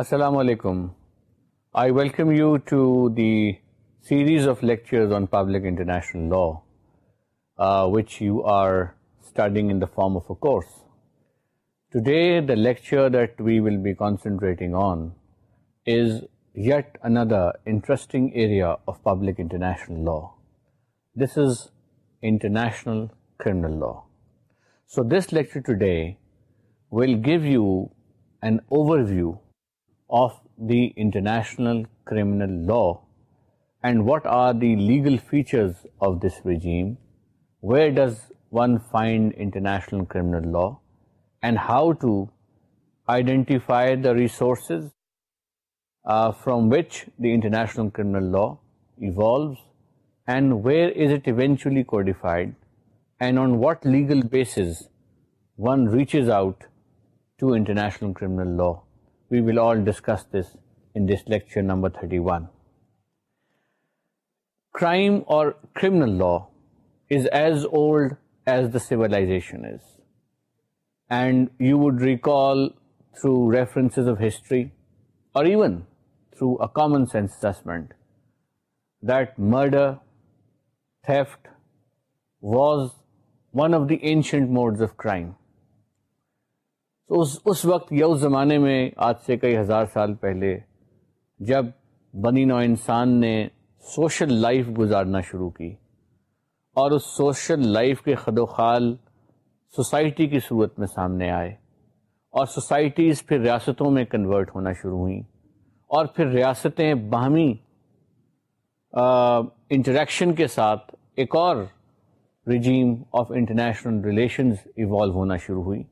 Assalamu alaikum. I welcome you to the series of lectures on public international law, uh, which you are studying in the form of a course. Today, the lecture that we will be concentrating on is yet another interesting area of public international law. This is international criminal law. So this lecture today will give you an overview of the international criminal law, and what are the legal features of this regime, where does one find international criminal law, and how to identify the resources uh, from which the international criminal law evolves, and where is it eventually codified, and on what legal basis one reaches out to international criminal law we will all discuss this in this lecture number 31. Crime or criminal law is as old as the civilization is. And you would recall through references of history or even through a common sense assessment that murder, theft was one of the ancient modes of crime. تو اس اس وقت یا اس زمانے میں آج سے کئی ہزار سال پہلے جب بنی نو انسان نے سوشل لائف گزارنا شروع کی اور اس سوشل لائف کے خد و خال سوسائٹی کی صورت میں سامنے آئے اور سوسائٹیز پھر ریاستوں میں کنورٹ ہونا شروع ہوئیں اور پھر ریاستیں باہمی انٹریکشن کے ساتھ ایک اور regime of international relations evolve ہونا شروع ہوئی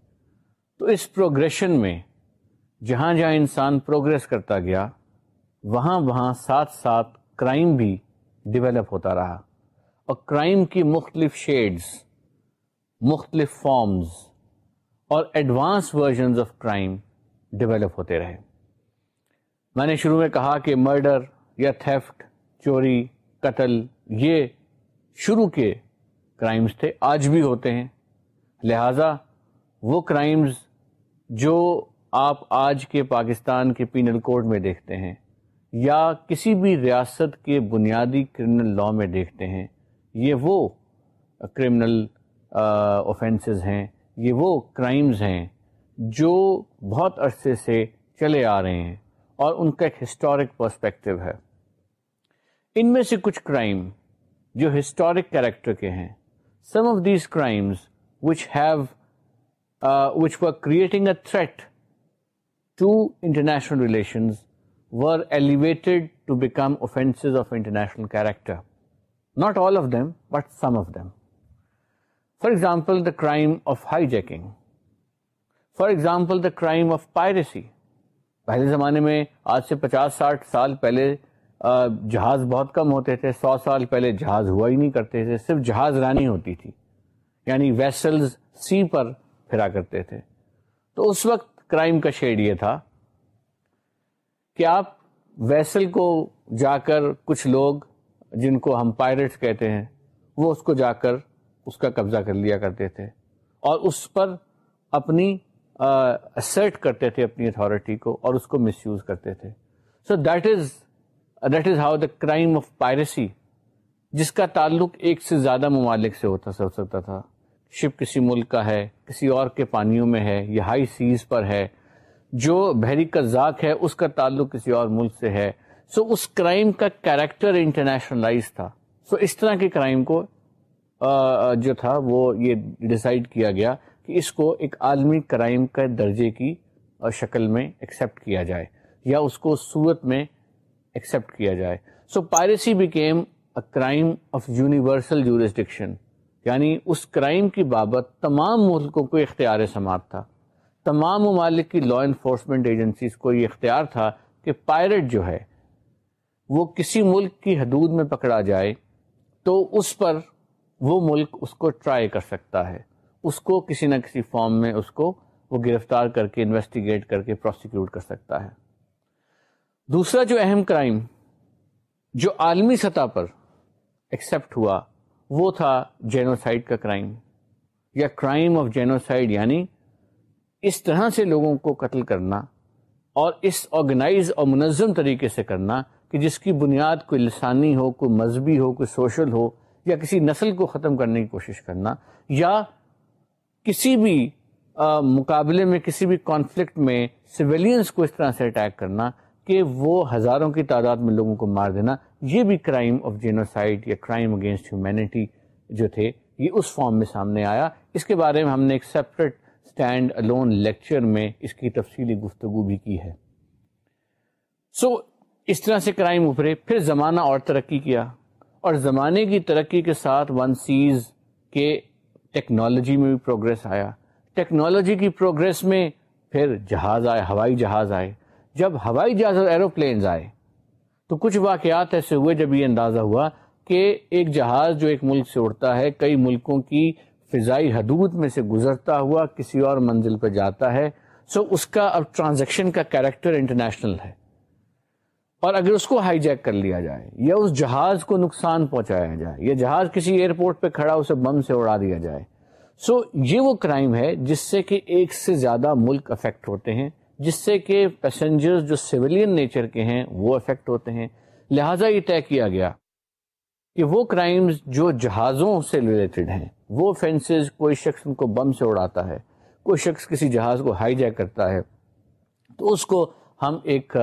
تو اس پروگریشن میں جہاں جہاں انسان پروگریس کرتا گیا وہاں وہاں ساتھ ساتھ کرائم بھی ڈیولپ ہوتا رہا اور کرائم کی مختلف شیڈز مختلف فارمز اور advance versions of crime develop ہوتے رہے میں نے شروع میں کہا کہ مرڈر یا تھیفٹ چوری قتل یہ شروع کے کرائمز تھے آج بھی ہوتے ہیں لہٰذا وہ کرائمز جو آپ آج کے پاکستان کے پینل کوڈ میں دیکھتے ہیں یا کسی بھی ریاست کے بنیادی کرمنل لاء میں دیکھتے ہیں یہ وہ کرمنل اوفینسز ہیں یہ وہ کرائمز ہیں جو بہت عرصے سے چلے آ رہے ہیں اور ان کا ایک ہسٹورک پرسپیکٹو ہے ان میں سے کچھ کرائم جو ہسٹورک کیریکٹر کے ہیں some of these crimes which have which waiting a threat to international relational character not all of them but some of them for example the crime of hijacking for example the crime of piracy پہلے زمانے میں آج سے پچاس ساٹھ سال پہلے جہاز بہت کم ہوتے تھے سو سال پہلے جہاز ہوا ہی نہیں کرتے تھے صرف جہاز رانی ہوتی تھی یعنی ویسل سی پر پھرا کرتے تھے تو اس وقت کرائم کا شیڈ یہ تھا کہ آپ ویسل کو جا کر کچھ لوگ جن کو ہم پائرٹ کہتے ہیں وہ اس کو جا کر اس کا قبضہ کر لیا کرتے تھے اور اس پر اپنی اسرٹ کرتے تھے اپنی اتھارٹی کو اور اس کو مس یوز کرتے تھے so that is that is how the crime of piracy جس کا تعلق ایک سے زیادہ ممالک سے ہوتا سکتا تھا شپ کسی ملک کا ہے کسی اور کے پانیوں میں ہے یا ہائی سیز پر ہے جو بحری قزاق ہے اس کا تعلق کسی اور ملک سے ہے سو so, اس کرائم کا کیریکٹر انٹرنیشنلائز تھا سو so, اس طرح کے کرائم کو آ, جو تھا وہ یہ ڈیسائڈ کیا گیا کہ اس کو ایک عالمی کرائم کے درجے کی شکل میں ایکسیپٹ کیا جائے یا اس کو صورت میں ایکسیپٹ کیا جائے so piracy became a crime of universal jurisdiction یعنی اس کرائم کی بابت تمام ملکوں کو اختیار سماعت تھا تمام ممالک کی لا انفورسمنٹ ایجنسیز کو یہ اختیار تھا کہ پائرٹ جو ہے وہ کسی ملک کی حدود میں پکڑا جائے تو اس پر وہ ملک اس کو ٹرائی کر سکتا ہے اس کو کسی نہ کسی فارم میں اس کو وہ گرفتار کر کے انویسٹیگیٹ کر کے پروسیکیوٹ کر سکتا ہے دوسرا جو اہم کرائم جو عالمی سطح پر ایکسیپٹ ہوا وہ تھا جینوسائڈ کا کرائم یا کرائم آف جینوسائڈ یعنی اس طرح سے لوگوں کو قتل کرنا اور اس آرگنائز اور منظم طریقے سے کرنا کہ جس کی بنیاد کوئی لسانی ہو کوئی مذہبی ہو کوئی سوشل ہو یا کسی نسل کو ختم کرنے کی کوشش کرنا یا کسی بھی مقابلے میں کسی بھی کانفلکٹ میں سویلینس کو اس طرح سے اٹیک کرنا کہ وہ ہزاروں کی تعداد میں لوگوں کو مار دینا یہ بھی کرائم آف جینوسائٹ یا کرائم اگینسٹ ہیومینٹی جو تھے یہ اس فارم میں سامنے آیا اس کے بارے میں ہم نے ایک سیپریٹ اسٹینڈ الون لیکچر میں اس کی تفصیلی گفتگو بھی کی ہے سو so, اس طرح سے کرائم ابھرے پھر زمانہ اور ترقی کیا اور زمانے کی ترقی کے ساتھ ون سیز کے ٹیکنالوجی میں بھی پروگرس آیا ٹیکنالوجی کی پروگرس میں پھر جہاز آئے ہوائی جہاز آئے جب ہوائی جہاز اور ایروپلینز آئے تو کچھ واقعات ایسے ہوئے جب یہ اندازہ ہوا کہ ایک جہاز جو ایک ملک سے اڑتا ہے کئی ملکوں کی فضائی حدود میں سے گزرتا ہوا کسی اور منزل پہ جاتا ہے سو اس کا کا اب ٹرانزیکشن کیریکٹر انٹرنیشنل ہے اور اگر اس کو ہائی جیک کر لیا جائے یا اس جہاز کو نقصان پہنچایا جائے یا جہاز کسی ایئرپورٹ پہ کھڑا اسے بم سے اڑا دیا جائے سو یہ وہ کرائم ہے جس سے کہ ایک سے زیادہ ملک افیکٹ ہوتے ہیں جس سے کہ پیسنجرز جو سویلین نیچر کے ہیں وہ افیکٹ ہوتے ہیں لہٰذا یہ طے کیا گیا کہ وہ کرائمز جو جہازوں سے ریلیٹڈ ہیں وہ فینسز کوئی شخص ان کو بم سے اڑاتا ہے کوئی شخص کسی جہاز کو ہائی جیک کرتا ہے تو اس کو ہم ایک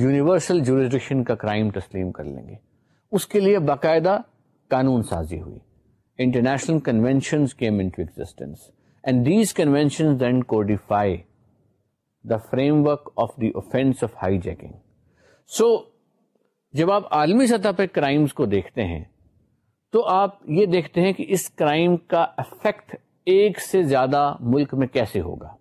یونیورسل جورسڈکشن کا کرائم تسلیم کر لیں گے اس کے لیے باقاعدہ قانون سازی ہوئی international conventions conventions came into and these then codify framework of the offence of hijacking so جب آپ عالمی سطح پہ کرائمس کو دیکھتے ہیں تو آپ یہ دیکھتے ہیں کہ اس کرائم کا افیکٹ ایک سے زیادہ ملک میں کیسے ہوگا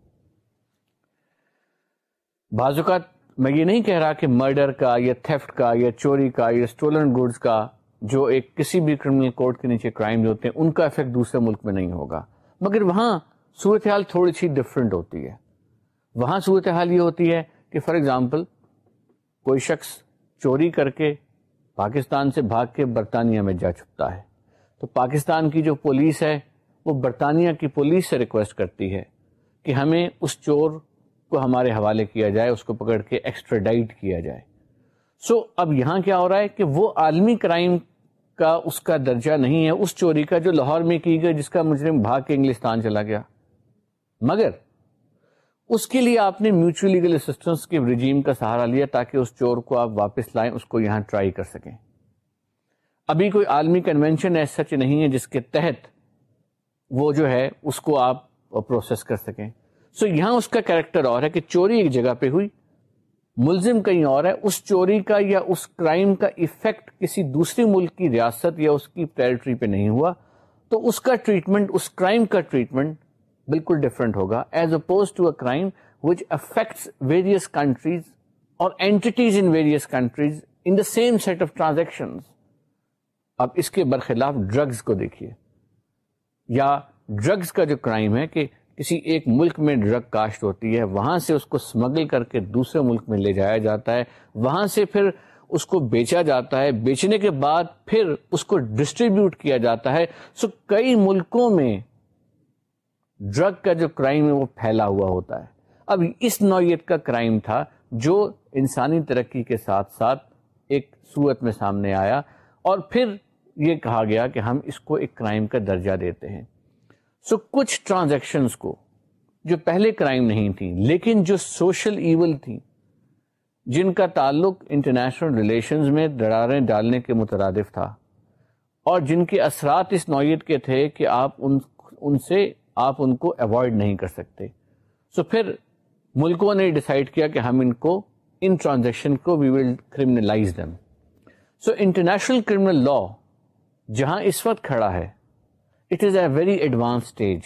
بعض اوقات میں یہ نہیں کہہ رہا کہ مرڈر کا یا تھیفٹ کا یا چوری کا یا اسٹولن گوڈس کا جو ایک کسی بھی کرمنل کورٹ کے نیچے کرائم ہوتے ہیں ان کا افیکٹ دوسرے ملک میں نہیں ہوگا مگر وہاں صورتحال تھوڑی سی ڈفرینٹ ہوتی ہے وہاں صورتحال یہ ہوتی ہے کہ فار ایگزامپل کوئی شخص چوری کر کے پاکستان سے بھاگ کے برطانیہ میں جا چکتا ہے تو پاکستان کی جو پولیس ہے وہ برطانیہ کی پولیس سے ریکویسٹ کرتی ہے کہ ہمیں اس چور کو ہمارے حوالے کیا جائے اس کو پکڑ کے ایکسٹرا ڈائٹ کیا جائے سو so, اب یہاں کیا ہو رہا ہے کہ وہ عالمی کرائم کا اس کا درجہ نہیں ہے اس چوری کا جو لاہور میں کی گئی جس کا مجرم بھاگ کے انگلستان چلا گیا مگر اس کے لیے آپ نے میوچل لیگل اسسٹنس کے ریجیم کا سہارا لیا تاکہ اس چور کو آپ واپس لائیں اس کو یہاں ٹرائی کر سکیں ابھی کوئی عالمی کنوینشن سچ نہیں ہے جس کے تحت وہ جو ہے اس کو آپ پروسیس کر سکیں سو یہاں اس کا کریکٹر اور ہے کہ چوری ایک جگہ پہ ہوئی ملزم کہیں اور ہے اس چوری کا یا اس کرائم کا ایفیکٹ کسی دوسرے ملک کی ریاست یا اس کی ٹریٹری پہ نہیں ہوا تو اس کا ٹریٹمنٹ اس کرائم کا ٹریٹمنٹ بالکل ڈفرینٹ ہوگا as oppose to a crime which affects various countries اور entities in in various countries the same set of transaction اب اس کے برخلاف کو دیکھیے یا ڈرگز کا جو کرائم ہے کہ کسی ایک ملک میں ڈرگ کاشت ہوتی ہے وہاں سے اس کو اسمگل کر کے دوسرے ملک میں لے جایا جاتا ہے وہاں سے پھر اس کو بیچا جاتا ہے بیچنے کے بعد پھر اس کو ڈسٹریبیوٹ کیا جاتا ہے سو کئی ملکوں میں ڈرگ کا جو کرائم ہے وہ پھیلا ہوا ہوتا ہے اب اس نوعیت کا کرائم تھا جو انسانی ترقی کے ساتھ ساتھ ایک صورت میں سامنے آیا اور پھر یہ کہا گیا کہ ہم اس کو ایک کرائم کا درجہ دیتے ہیں سو so, کچھ ٹرانزیکشنس کو جو پہلے کرائم نہیں تھیں لیکن جو سوشل ایول تھیں جن کا تعلق انٹرنیشنل ریلیشنز میں دراریں ڈالنے کے مترادف تھا اور جن کے اثرات اس نوعیت کے تھے کہ آپ ان ان سے آپ ان کو اوائڈ نہیں کر سکتے سو so پھر ملکوں نے ڈیسائیڈ کیا کہ ہم ان کو ان ٹرانزیکشن کو we will so international criminal law جہاں اس وقت کھڑا ہے it is a very advance stage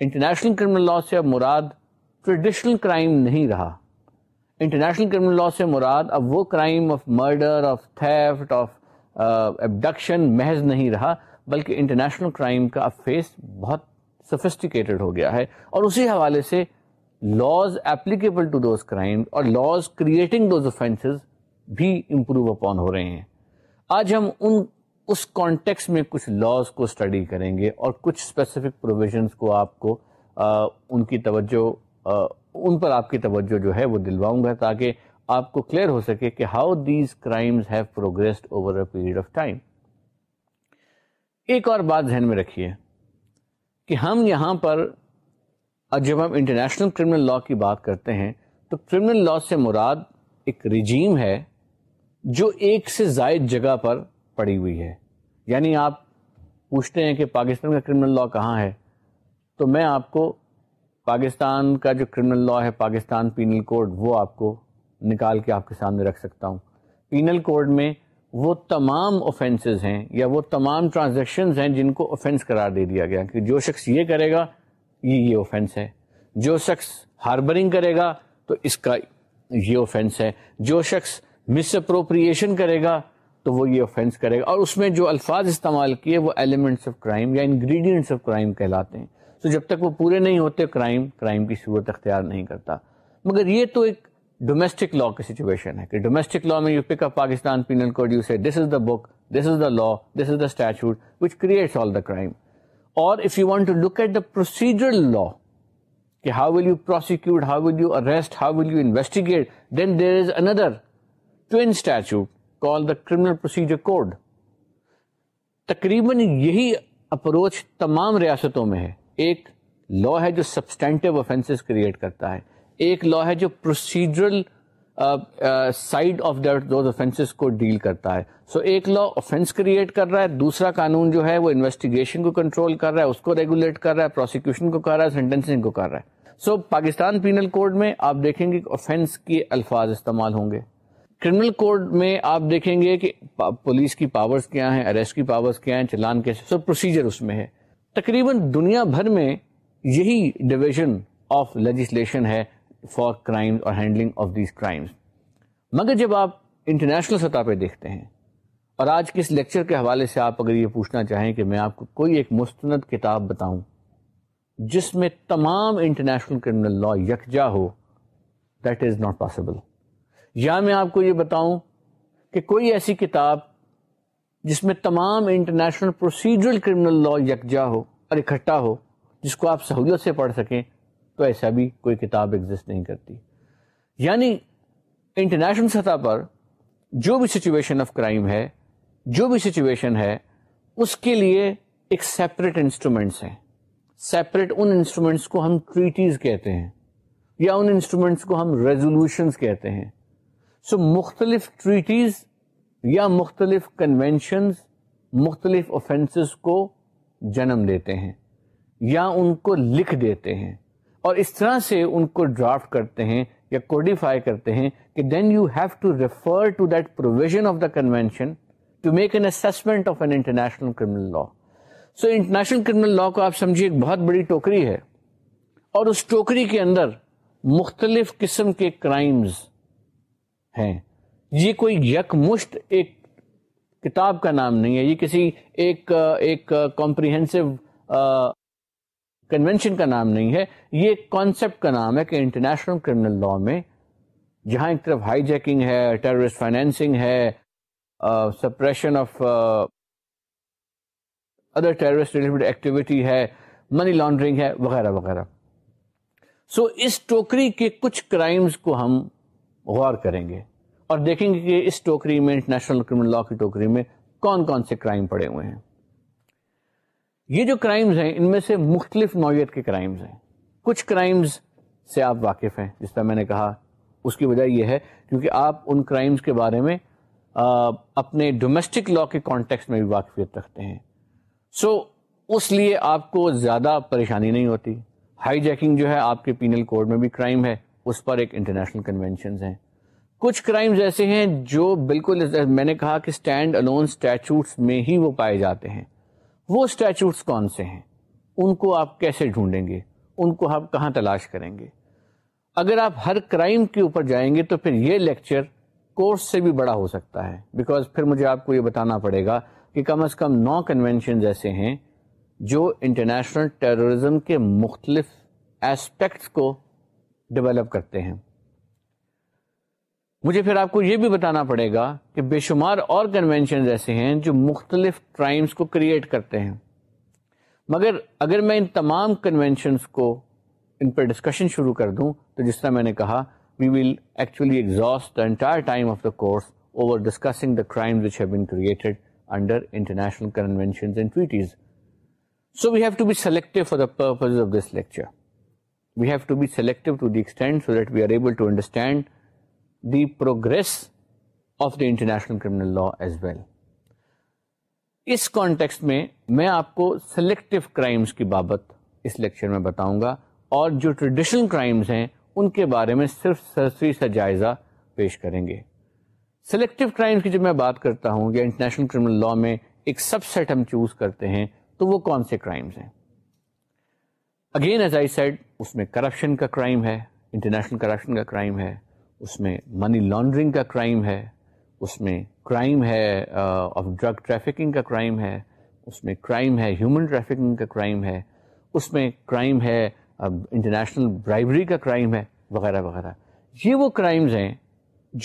international criminal law سے اب مراد ٹریڈیشنل کرائم نہیں رہا انٹرنیشنل کرمنل لا سے مراد اب وہ crime of murder of theft of abduction محض نہیں رہا بلکہ انٹرنیشنل کرائم کا فیس بہت سفسٹیکیٹڈ ہو گیا ہے اور اسی حوالے سے laws applicable to those crime اور لاز کریٹنگ دوز آفینسز بھی امپروو اپون ہو رہے ہیں آج ہم ان اس کانٹیکس میں کچھ لاز کو اسٹڈی کریں گے اور کچھ اسپیسیفک پروویژنس کو آپ کو آ, ان کی توجہ آ, ان پر آپ کی توجہ جو ہے وہ دلواؤں گا تاکہ آپ کو کلیئر ہو سکے کہ how these crimes have progressed over a period of time ایک اور بات ذہن میں رکھیے کہ ہم یہاں پر اور جب ہم انٹرنیشنل کرمنل لا کی بات کرتے ہیں تو کرمنل لا سے مراد ایک رجیم ہے جو ایک سے زائد جگہ پر پڑی ہوئی ہے یعنی آپ پوچھتے ہیں کہ پاکستان کا کرمنل لا کہاں ہے تو میں آپ کو پاکستان کا جو کرمنل لا ہے پاکستان پینل کوڈ وہ آپ کو نکال کے آپ کے سامنے رکھ سکتا ہوں پینل کوڈ میں وہ تمام اوفینسز ہیں یا وہ تمام ٹرانزیکشنز ہیں جن کو اوفینس قرار دے دیا گیا کہ جو شخص یہ کرے گا یہ یہ آفینس ہے جو شخص ہاربرنگ کرے گا تو اس کا یہ آفینس ہے جو شخص مس اپروپریشن کرے گا تو وہ یہ آفینس کرے گا اور اس میں جو الفاظ استعمال کیے وہ ایلیمنٹس آف کرائم یا انگریڈینٹس آف کرائم کہلاتے ہیں سو جب تک وہ پورے نہیں ہوتے کرائم کرائم کی صورت اختیار نہیں کرتا مگر یہ تو ایک ڈومیسٹک لا کی سچویشن ہے کہ ڈومیسٹک لا میں you pick up Pakistan penal code you سے this is the book this is the law this is the statute which creates all the crime اور if you want to look at the procedural law کہ how will you prosecute how will you arrest how will you investigate then there is another twin statute call the criminal procedure code تقریباً یہی approach تمام ریاستوں میں ہے ایک law ہے جو سبسٹینٹو آفینس کریٹ کرتا ہے ایک لا ہے جو پروسیجرل سائڈ آف آفینس کو ڈیل کرتا ہے سو so, ایک لا آفینس کریٹ کر رہا ہے دوسرا قانون جو ہے وہ انویسٹیگیشن کو کنٹرول کر رہا ہے اس کو ریگولیٹ کر رہا ہے پروسیکیوشن کو کو کر کر رہا رہا ہے ہے sentencing so so, Pakistan penal code میں آپ دیکھیں گے آفینس کے الفاظ استعمال ہوں گے کرمنل کوڈ میں آپ دیکھیں گے کہ پولیس کی پاورز کیا ہیں اریسٹ کی پاورز کیا ہیں چلان کیسے سو پروسیجر اس میں ہے تقریباً دنیا بھر میں یہی ڈویژن آف لیجسلیشن ہے فار کرائم اور ہینڈلنگ آف دیز کرائمس مگر جب آپ انٹرنیشنل سطح پہ دیکھتے ہیں اور آج کے اس لیکچر کے حوالے سے آپ اگر یہ پوچھنا چاہیں کہ میں آپ کو کوئی ایک مستند کتاب بتاؤں جس میں تمام انٹرنیشنل کرمنل لا یکجا ہو دیٹ از ناٹ پاسبل یا میں آپ کو یہ بتاؤں کہ کوئی ایسی کتاب جس میں تمام انٹرنیشنل پروسیجرل کرمنل لا یکجا ہو اور اکٹھا ہو جس کو آپ سہولت سے پڑھ سکیں تو ایسا بھی کوئی کتاب ایگزٹ نہیں کرتی یعنی انٹرنیشنل سطح پر جو بھی سچویشن آف کرائم ہے جو بھی سچویشن ہے اس کے لیے ایک سیپریٹ انسٹرومینٹس ہیں سیپریٹ ان انسٹرومینٹس کو ہم ٹریٹیز کہتے ہیں یا ان انسٹرومینٹس کو ہم ریزولوشنس کہتے ہیں سو so, مختلف ٹریٹیز یا مختلف کنونشنز مختلف آفینسز کو جنم دیتے ہیں یا ان کو لکھ دیتے ہیں اور اس طرح سے ان کو ڈرافٹ کرتے ہیں یا کوڈیفائی کرتے ہیں کہ then you have to refer to that provision of the convention to make an an of international criminal law so international criminal law کو آپ سمجھیے ایک بہت بڑی ٹوکری ہے اور اس ٹوکری کے اندر مختلف قسم کے کرائمز ہیں یہ کوئی یک مشت ایک کتاب کا نام نہیں ہے یہ کسی ایک ایک کمپریہنسو کنوینشن کا نام نہیں ہے یہ کانسیپٹ کا نام ہے کہ انٹرنیشنل کرمنل لا میں جہاں ایک طرف ہائی جیکنگ ہے ٹیررسٹ فائنینسنگ ہے suppression of other terrorist related activity ہے منی لانڈرنگ ہے وغیرہ وغیرہ سو so, اس ٹوکری کے کچھ کرائمز کو ہم غور کریں گے اور دیکھیں گے کہ اس ٹوکری میں انٹرنیشنل کرمنل لا کی ٹوکری میں کون کون سے کرائم پڑے ہوئے ہیں یہ جو کرائمز ہیں ان میں سے مختلف نوعیت کے کرائمز ہیں کچھ کرائمز سے آپ واقف ہیں جس طرح میں نے کہا اس کی وجہ یہ ہے کیونکہ آپ ان کرائمز کے بارے میں آ, اپنے ڈومیسٹک لا کے کانٹیکس میں بھی واقفیت رکھتے ہیں سو so, اس لیے آپ کو زیادہ پریشانی نہیں ہوتی ہائی جیکنگ جو ہے آپ کے پینل کوڈ میں بھی کرائم ہے اس پر ایک انٹرنیشنل کنونشنز ہیں کچھ کرائمز ایسے ہیں جو بالکل میں نے کہا کہ اسٹینڈ الون سٹیچوٹس میں ہی وہ پائے جاتے ہیں وہ اسٹیچوٹس کون سے ہیں ان کو آپ کیسے ڈھونڈیں گے ان کو آپ کہاں تلاش کریں گے اگر آپ ہر کرائم کے اوپر جائیں گے تو پھر یہ لیکچر کورس سے بھی بڑا ہو سکتا ہے بیکاز پھر مجھے آپ کو یہ بتانا پڑے گا کہ کم از کم نو کنوینشنز ایسے ہیں جو انٹرنیشنل ٹیررزم کے مختلف ایسپیکٹس کو ڈیولپ کرتے ہیں مجھے پھر آپ کو یہ بھی بتانا پڑے گا کہ بے شمار اور کنونشن ایسے ہیں جو مختلف ٹرائمز کو کریٹ کرتے ہیں مگر اگر میں ان تمام کنونشنس کو ان پر ڈسکشن شروع کر دوں تو جس طرح میں نے کہا we will actually exhaust the entire time of the course over discussing the crimes which have been created under international conventions and treaties so we have to be selective for the purpose of this lecture we have to be selective to the extend so that we are able to understand the progress of the international criminal law as well us context میں میں آپ کو selective crimes کی بابت اس lecture میں بتاؤں گا اور جو ٹریڈیشنل کرائمس ہیں ان کے بارے میں صرف سرسری سا جائزہ پیش کریں گے سلیکٹو کرائمس کی جب میں بات کرتا ہوں یا انٹرنیشنل کرمنل لا میں ایک سب سیٹ ہم چوز کرتے ہیں تو وہ کون سے کرائمس ہیں اگین ایز آئی سیڈ اس میں کرپشن کا کرائم ہے انٹرنیشنل کرپشن کا کرائم ہے اس میں منی لانڈرنگ کا کرائم ہے اس میں کرائم ہے آف ڈرگ ٹریفکنگ کا کرائم ہے اس میں کرائم ہے ہیومن ٹریفکنگ کا کرائم ہے اس میں کرائم ہے انٹرنیشنل uh, برائبری کا کرائم ہے وغیرہ وغیرہ یہ وہ کرائمز ہیں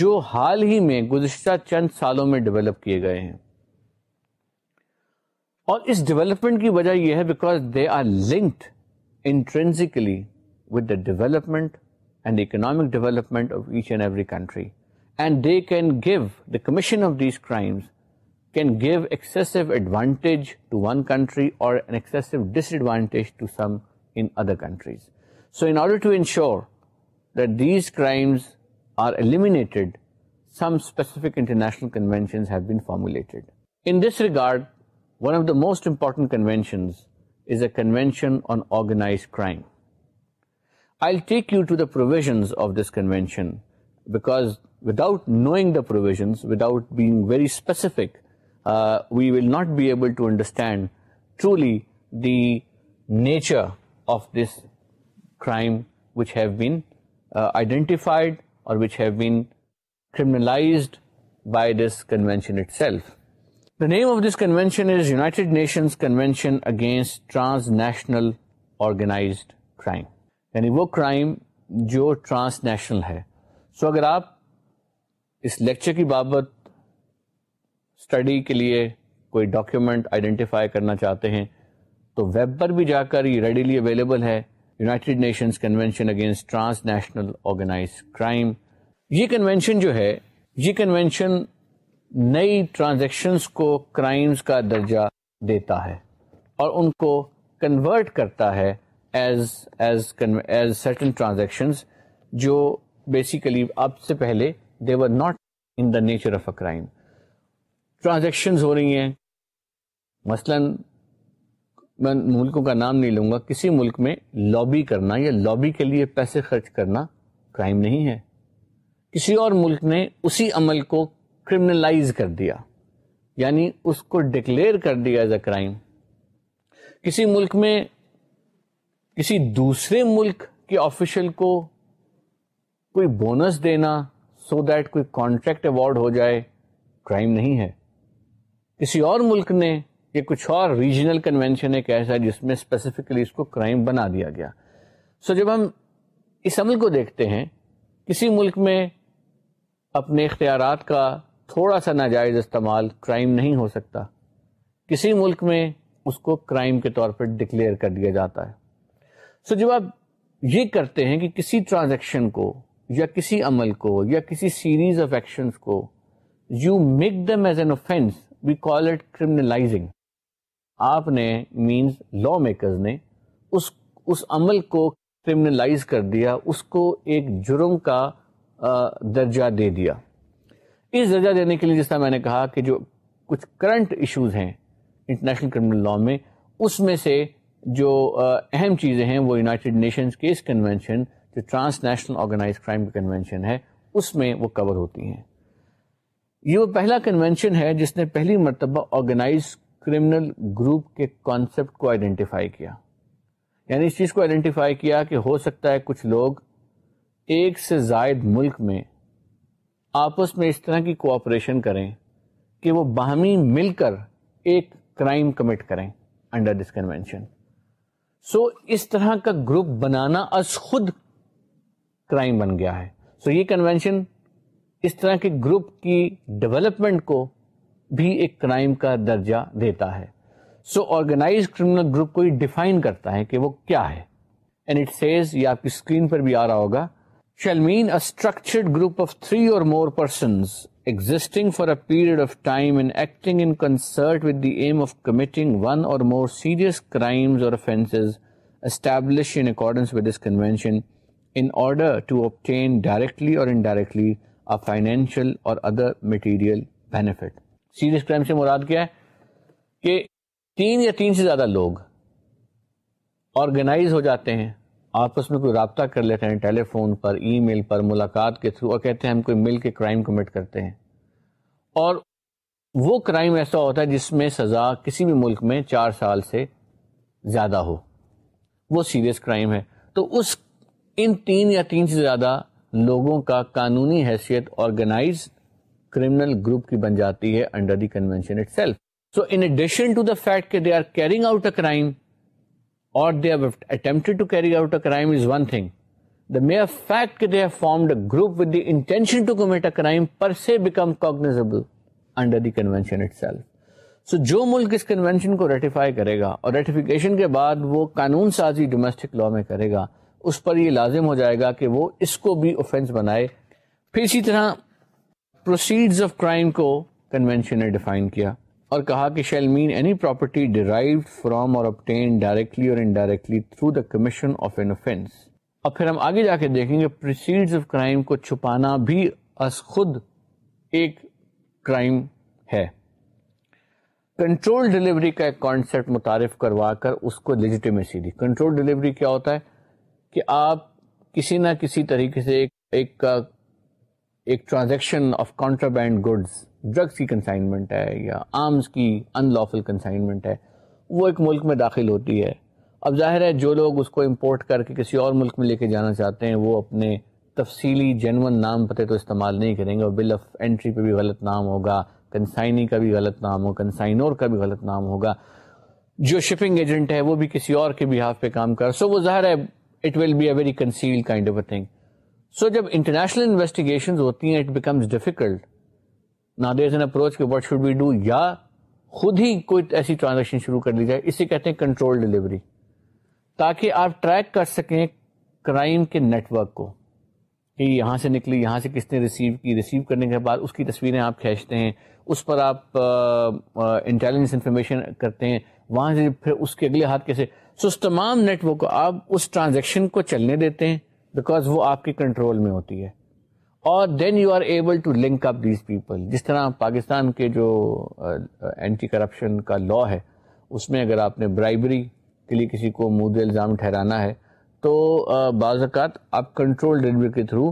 جو حال ہی میں گزشتہ چند سالوں میں ڈیولپ کیے گئے ہیں اور اس ڈیولپمنٹ کی وجہ یہ ہے because they are linked intrinsically with the development and دکان development of each and every country and they can give the commission of these crimes can give ایکسو ایڈوانٹیجریو disadvantages so آرڈرسکنلشنز regard one of the most important conventions crime I'll take you to the provisions of this convention, because without knowing the provisions, without being very specific, uh, we will not be able to understand truly the nature of this crime which have been uh, identified or which have been criminalized by this convention itself. The name of this convention is United Nations Convention Against Transnational Organized Crime. یعنی وہ crime جو trans national ہے so so اگر آپ اس lecture کی بابت study کے لیے کوئی ڈاکیومنٹ آئیڈینٹیفائی کرنا چاہتے ہیں تو ویب پر بھی جا کر یہ ریڈیلی اویلیبل ہے United Nations convention against transnational organise crime یہ کنونشن جو ہے یہ کنونشن نئی ٹرانزیکشنس کو کرائمز کا درجہ دیتا ہے اور ان کو کنورٹ کرتا ہے as as as certain transactions جو بیسیکلی اب سے پہلے they were not in the nature of a crime transactions ہو رہی ہیں مثلاً میں ملکوں کا نام نہیں لوں گا کسی ملک میں لابی کرنا یا لابی کے لیے پیسے خرچ کرنا کرائم نہیں ہے کسی اور ملک نے اسی عمل کو کرمنلائز کر دیا یعنی اس کو ڈکلیئر کر دیا ایز اے کرائم کسی ملک میں کسی دوسرے ملک کے آفیشل کو کوئی بونس دینا سو دیٹ کوئی کانٹریکٹ اوارڈ ہو جائے کرائم نہیں ہے کسی اور ملک نے یہ کچھ اور ریجنل کنوینشن ایک ایسا ہے جس میں اسپیسیفکلی اس کو کرائم بنا دیا گیا سو so جب ہم اس عمل کو دیکھتے ہیں کسی ملک میں اپنے اختیارات کا تھوڑا سا ناجائز استعمال کرائم نہیں ہو سکتا کسی ملک میں اس کو کرائم کے طور پر ڈکلیئر کر دیا جاتا ہے سو جب آپ یہ کرتے ہیں کہ کسی ٹرانزیکشن کو یا کسی عمل کو یا کسی سیریز آف ایکشن کو you make them as an offence we call it آپ نے نے لا اس اس عمل کو کرمنلائز کر دیا اس کو ایک جرم کا درجہ دے دیا اس درجہ دینے کے لیے جس طرح میں نے کہا کہ جو کچھ کرنٹ ایشوز ہیں انٹرنیشنل کرمنل لا میں اس میں سے جو اہم چیزیں ہیں وہ یونائٹڈ نیشنز کے اس جو trans national organise crime convention ہے اس میں وہ کور ہوتی ہیں یہ وہ پہلا کنونشن ہے جس نے پہلی مرتبہ آرگنائز کرمنل گروپ کے کانسیپٹ کو آئیڈینٹیفائی کیا یعنی اس چیز کو آئیڈینٹیفائی کیا کہ ہو سکتا ہے کچھ لوگ ایک سے زائد ملک میں آپس میں اس طرح کی کوآپریشن کریں کہ وہ باہمی مل کر ایک کرائم کمٹ کریں under this convention so so, اس طرح کا گروپ بنانا از خود کرائم بن گیا ہے سو so, یہ کنونشن اس طرح کے گروپ کی ڈیولپمنٹ کو بھی ایک کرائم کا درجہ دیتا ہے سو آرگنائز کرمنل گروپ کو یہ ڈیفائن کرتا ہے کہ وہ کیا ہے یہ آپ کی اسکرین پر بھی آ رہا ہوگا shall mean a structured group of three or more persons period of time serious crimes establish انڈنگس convention to obtain directly or indirectly financial or other material benefit serious crime سے مراد کیا ہے کہ تین یا تین سے زیادہ لوگ آرگنائز ہو جاتے ہیں آپس میں کوئی رابطہ کر لیتے ہیں ٹیلی فون پر ای میل پر ملاقات کے تھرو اور کہتے ہیں ہم کوئی مل کے کرائم کمٹ کرتے ہیں اور وہ کرائم ایسا ہوتا ہے جس میں سزا کسی بھی ملک میں چار سال سے زیادہ ہو وہ سیریس کرائم ہے تو اس ان تین یا تین سے زیادہ لوگوں کا قانونی حیثیت آرگنائز کرمنل گروپ کی بن جاتی ہے under the itself so in addition to the fact کہ they are carrying out a crime جو ملکی کرے گا اور ریٹیفکیشن کے بعد وہ قانون سازی ڈومسٹک لا میں کرے گا اس پر یہ لازم ہو جائے گا کہ وہ اس کو بھی اوفینس بنائے پھر اسی طرح پروسیڈ آف کرائم کو کنوینشن نے ڈیفائن کیا اور کہا کہ shall mean any property derive from or obtained directly or indirectly through the commission of an offence اب پھر ہم آگے جا کے دیکھیں گے پروسیڈز آف کرائم کو چھپانا بھی از خود ایک کرائم ہے کنٹرول ڈیلیوری کا ایک کانسیپٹ متعارف کروا کر اس کو لیجیٹیمیسی دی کنٹرول ڈیلیوری کیا ہوتا ہے کہ آپ کسی نہ کسی طریقے سے ایک ایک transaction of contraband goods drugs کی کنسائنمنٹ ہے یا آرمس کی ان لافل کنسائنمنٹ ہے وہ ایک ملک میں داخل ہوتی ہے اب ظاہر ہے جو لوگ اس کو امپورٹ کر کے کسی اور ملک میں لے کے جانا چاہتے ہیں وہ اپنے تفصیلی جینون نام پتے تو استعمال نہیں کریں گے اور بل آف انٹری پہ بھی غلط نام ہوگا کنسائنی کا بھی غلط نام ہو کنسائنور کا بھی غلط نام ہوگا جو شپنگ ایجنٹ ہے وہ بھی کسی اور کے بہاف پہ کام کر سو وہ ظاہر ہے it will be a very conceal kind of a thing so جب انٹرنیشنل انویسٹیگیشنز ہوتی ہیں it becomes difficult another approach what should be do یا خود ہی کوئی ایسی ٹرانزیکشن شروع کر لی جائے اسے کہتے ہیں کنٹرول ڈلیوری تاکہ آپ ٹریک کر سکیں کرائم کے نیٹ ورک کو کہ یہاں سے نکلی یہاں سے کس نے ریسیو کی ریسیو کرنے کے بعد اس کی تصویریں آپ کھینچتے ہیں اس پر آپ انٹیلیجنس انفارمیشن کرتے ہیں وہاں سے پھر اس کے اگلے ہاتھ کیسے سو اس تمام نیٹ ورک کو آپ اس ٹرانزیکشن کو چلنے دیتے ہیں بیکاز وہ آپ کے کنٹرول میں ہوتی ہے اور then you are able to link up these people جس طرح پاکستان کے جو اینٹی کرپشن کا لا ہے اس میں اگر آپ نے برائبری کے لیے کسی کو مود الزام ٹھہرانا ہے تو بعض اوقات آپ کنٹرول ڈیلیوری کے تھرو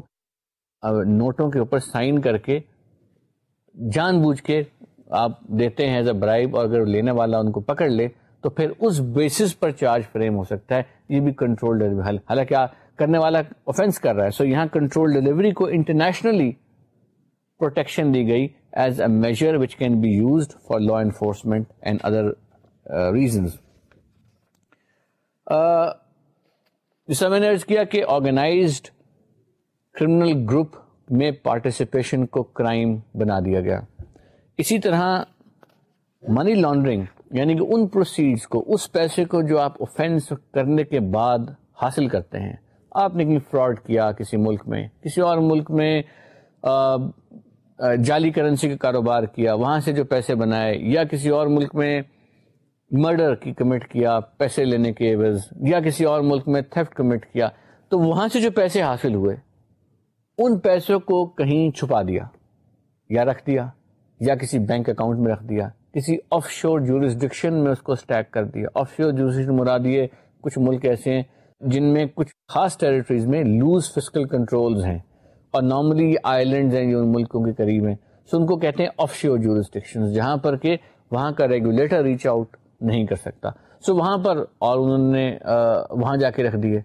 نوٹوں کے اوپر سائن کر کے جان بوجھ کے آپ دیتے ہیں ایز اے برائب اور اگر لینے والا ان کو پکڑ لے تو پھر اس بیسس پر چارج فریم ہو سکتا ہے یہ بھی کنٹرول ڈیلوی حل حالانکہ آپ کرنے والا آفینس کر رہا ہے سو یہاں کنٹرول ڈلیوری کو انٹرنیشنلی پروٹیکشن دی گئی as a measure which can be for law enforcement and other reasons میں نے کیا کہ آرگنائزڈ کرمنل گروپ میں پارٹیسپیشن کو کرائم بنا دیا گیا اسی طرح منی لانڈرنگ یعنی کہ ان پروسیڈ کو اس پیسے کو جو آپ اوفینس کرنے کے بعد حاصل کرتے ہیں آپ نے کہیں فراڈ کیا کسی ملک میں کسی اور ملک میں جعلی کرنسی کا کاروبار کیا وہاں سے جو پیسے بنائے یا کسی اور ملک میں مرڈر کی کمٹ کیا پیسے لینے کے عوض یا کسی اور ملک میں تھیفٹ کمٹ کیا تو وہاں سے جو پیسے حاصل ہوئے ان پیسوں کو کہیں چھپا دیا یا رکھ دیا یا کسی بینک اکاؤنٹ میں رکھ دیا کسی آف شور جورسڈکشن میں اس کو اسٹیک کر دیا آف شور جورسڈکشن مرا کچھ ملک ایسے ہیں جن میں کچھ خاص ٹیریٹریز میں لوز فسکل کنٹرولز ہیں اور نارملی آئیلینڈ ہیں جو ملکوں کے قریب ہیں سو ان کو کہتے ہیں آف شیور جہاں پر کہ وہاں کا ریگولیٹر ریچ آؤٹ نہیں کر سکتا سو وہاں پر اور انہوں نے وہاں جا کے رکھ دیے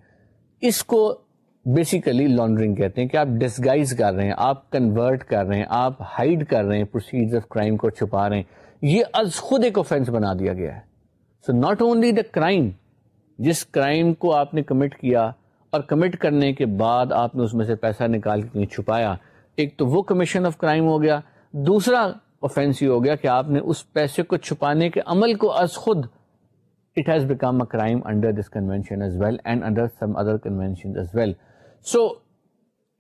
اس کو بیسیکلی لانڈرنگ کہتے ہیں کہ آپ ڈسگائز کر رہے ہیں آپ کنورٹ کر رہے ہیں آپ ہائڈ کر رہے ہیں پروسیجر کو چھپا رہے ہیں یہ از خود ایک آفینس بنا دیا گیا ہے so not only the crime جس کرائم کو آپ نے کمٹ کیا اور کمٹ کرنے کے بعد آپ نے اس میں سے پیسہ نکال کے چھپایا ایک تو وہ کمیشن آف کرائم ہو گیا دوسرا آفینس ہو گیا کہ آپ نے اس پیسے کو چھپانے کے عمل کو از خود it has become a crime under this convention as well and under some other convention as well so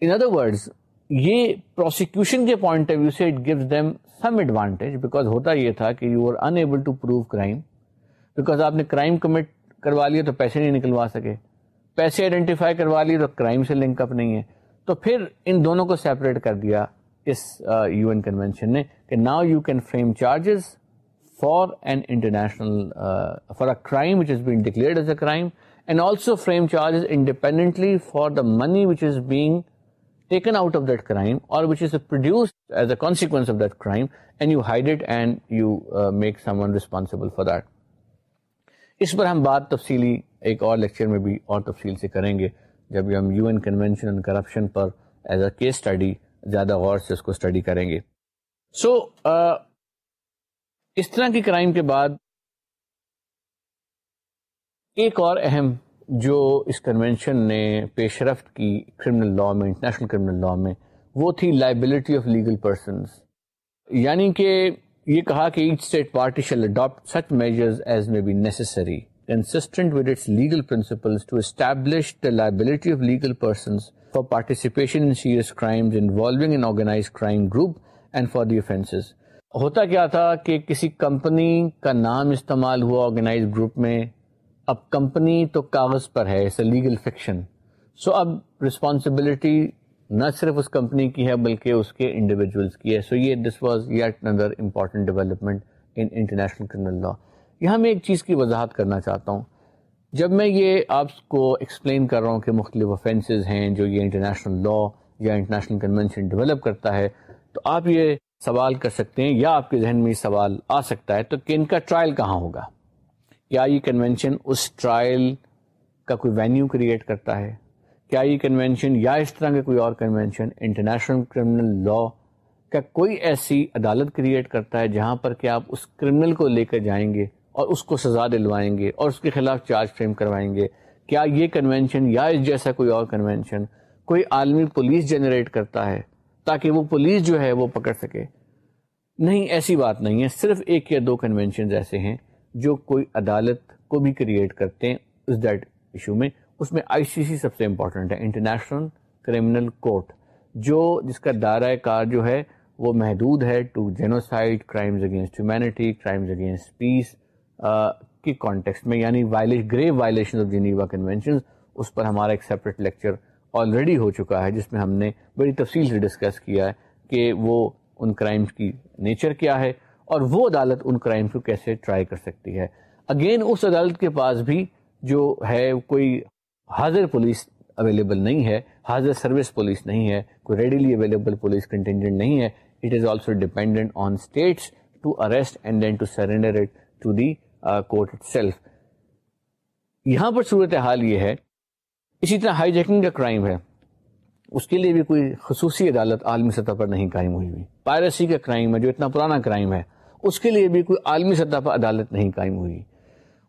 in other words یہ پروسیوشن کے پوائنٹ آف ویو سے it gives them some advantage because ہوتا یہ تھا کہ you are unable to prove crime because آپ نے crime commit کروا لیے تو پیسے نہیں نکلوا سکے پیسے آئیڈینٹیفائی کروا لیے تو کرائم سے لنک اپ نہیں ہے تو پھر ان دونوں کو سیپریٹ کر دیا اس یو این کنونشن نے کہ now you can frame charges for an international for a crime which is been declared as a crime and also frame charges independently for the money which is being taken out of that crime or which is produced as a consequence of that crime and you hide it and you make someone responsible for that اس پر ہم بات تفصیلی ایک اور lecture میں بھی اور تفصیل سے کریں گے جب ہم یو این کنوینشن کرپشن پر ایز اے کیس اسٹڈی زیادہ غور سے اس کو اسٹڈی کریں گے سو so, uh, اس طرح کی کرائم کے بعد ایک اور اہم جو اس کنونشن نے پیش رفت کی کرمنل لاء میں انٹرنیشنل کرمنل لاء میں وہ تھی لائبلٹی آف لیگل پرسنس یعنی کہ یہ کہا کہ each state party shall adopt such measures as may be اڈاسریٹس legal principles liabilities crime group and for the offence ہوتا کیا تھا کہ کسی کمپنی کا نام استعمال ہوا آرگنائز گروپ میں اب کمپنی تو کاغذ پر ہے لیگل فکشن سو اب رسپانسبلٹی نہ صرف اس کمپنی کی ہے بلکہ اس کے انڈیویجولس کی ہے سو یہ this was yet another important development in international criminal law یہاں میں ایک چیز کی وضاحت کرنا چاہتا ہوں جب میں یہ آپ کو ایکسپلین کر رہا ہوں کہ مختلف افینسز ہیں جو یہ انٹرنیشنل لا یا انٹرنیشنل کنونشن ڈیولپ کرتا ہے تو آپ یہ سوال کر سکتے ہیں یا آپ کے ذہن میں یہ سوال آ سکتا ہے تو کہ ان کا ٹرائل کہاں ہوگا کیا یہ کنونشن اس ٹرائل کا کوئی وینیو کریٹ کرتا ہے کیا یہ کنوینشن یا اس طرح کے کوئی اور کنوینشن انٹرنیشنل کرمنل لا کا کوئی ایسی عدالت کریٹ کرتا ہے جہاں پر کہ آپ اس کرمنل کو لے کر جائیں گے اور اس کو سزا دلوائیں گے اور اس کے خلاف چارج فریم کروائیں گے کیا یہ کنوینشن یا اس جیسا کوئی اور کنوینشن کوئی عالمی پولیس جنریٹ کرتا ہے تاکہ وہ پولیس جو ہے وہ پکڑ سکے نہیں ایسی بات نہیں ہے صرف ایک یا دو کنوینشن ایسے ہیں جو کوئی عدالت کو بھی کریٹ کرتے ہیں اس دیٹ ایشو میں اس میں آئی سی سی سب سے امپورٹنٹ ہے انٹرنیشنل کریمنل کورٹ جو جس کا دائرۂ کار جو ہے وہ محدود ہے to genocide crimes against humanity crimes against peace کی کانٹیکسٹ میں یعنی وائلش grave violation of Geneva conventions اس پر ہمارا ایک سیپریٹ لیکچر آلریڈی ہو چکا ہے جس میں ہم نے بڑی تفصیل سے ڈسکس کیا ہے کہ وہ ان کرائمز کی نیچر کیا ہے اور وہ عدالت ان کرائمز کو کیسے ٹرائی کر سکتی ہے اگین اس عدالت کے پاس بھی جو ہے کوئی حاضر پولیس اویلیبل نہیں ہے حاضر سروس پولیس نہیں ہے کوئی ریڈیلی اویلیبل پولیس کنٹینجنٹ نہیں ہے it it is also dependent on states to to to arrest and then surrender the court self یہاں پر صورت حال یہ ہے اسی طرح ہائی جیکنگ کا کرائم ہے اس کے لیے بھی کوئی خصوصی عدالت عالمی سطح پر نہیں قائم ہوئی ہوئی پائرسی کا کرائم ہے جو اتنا پرانا کرائم ہے اس کے لیے بھی کوئی عالمی سطح پر عدالت نہیں قائم ہوئی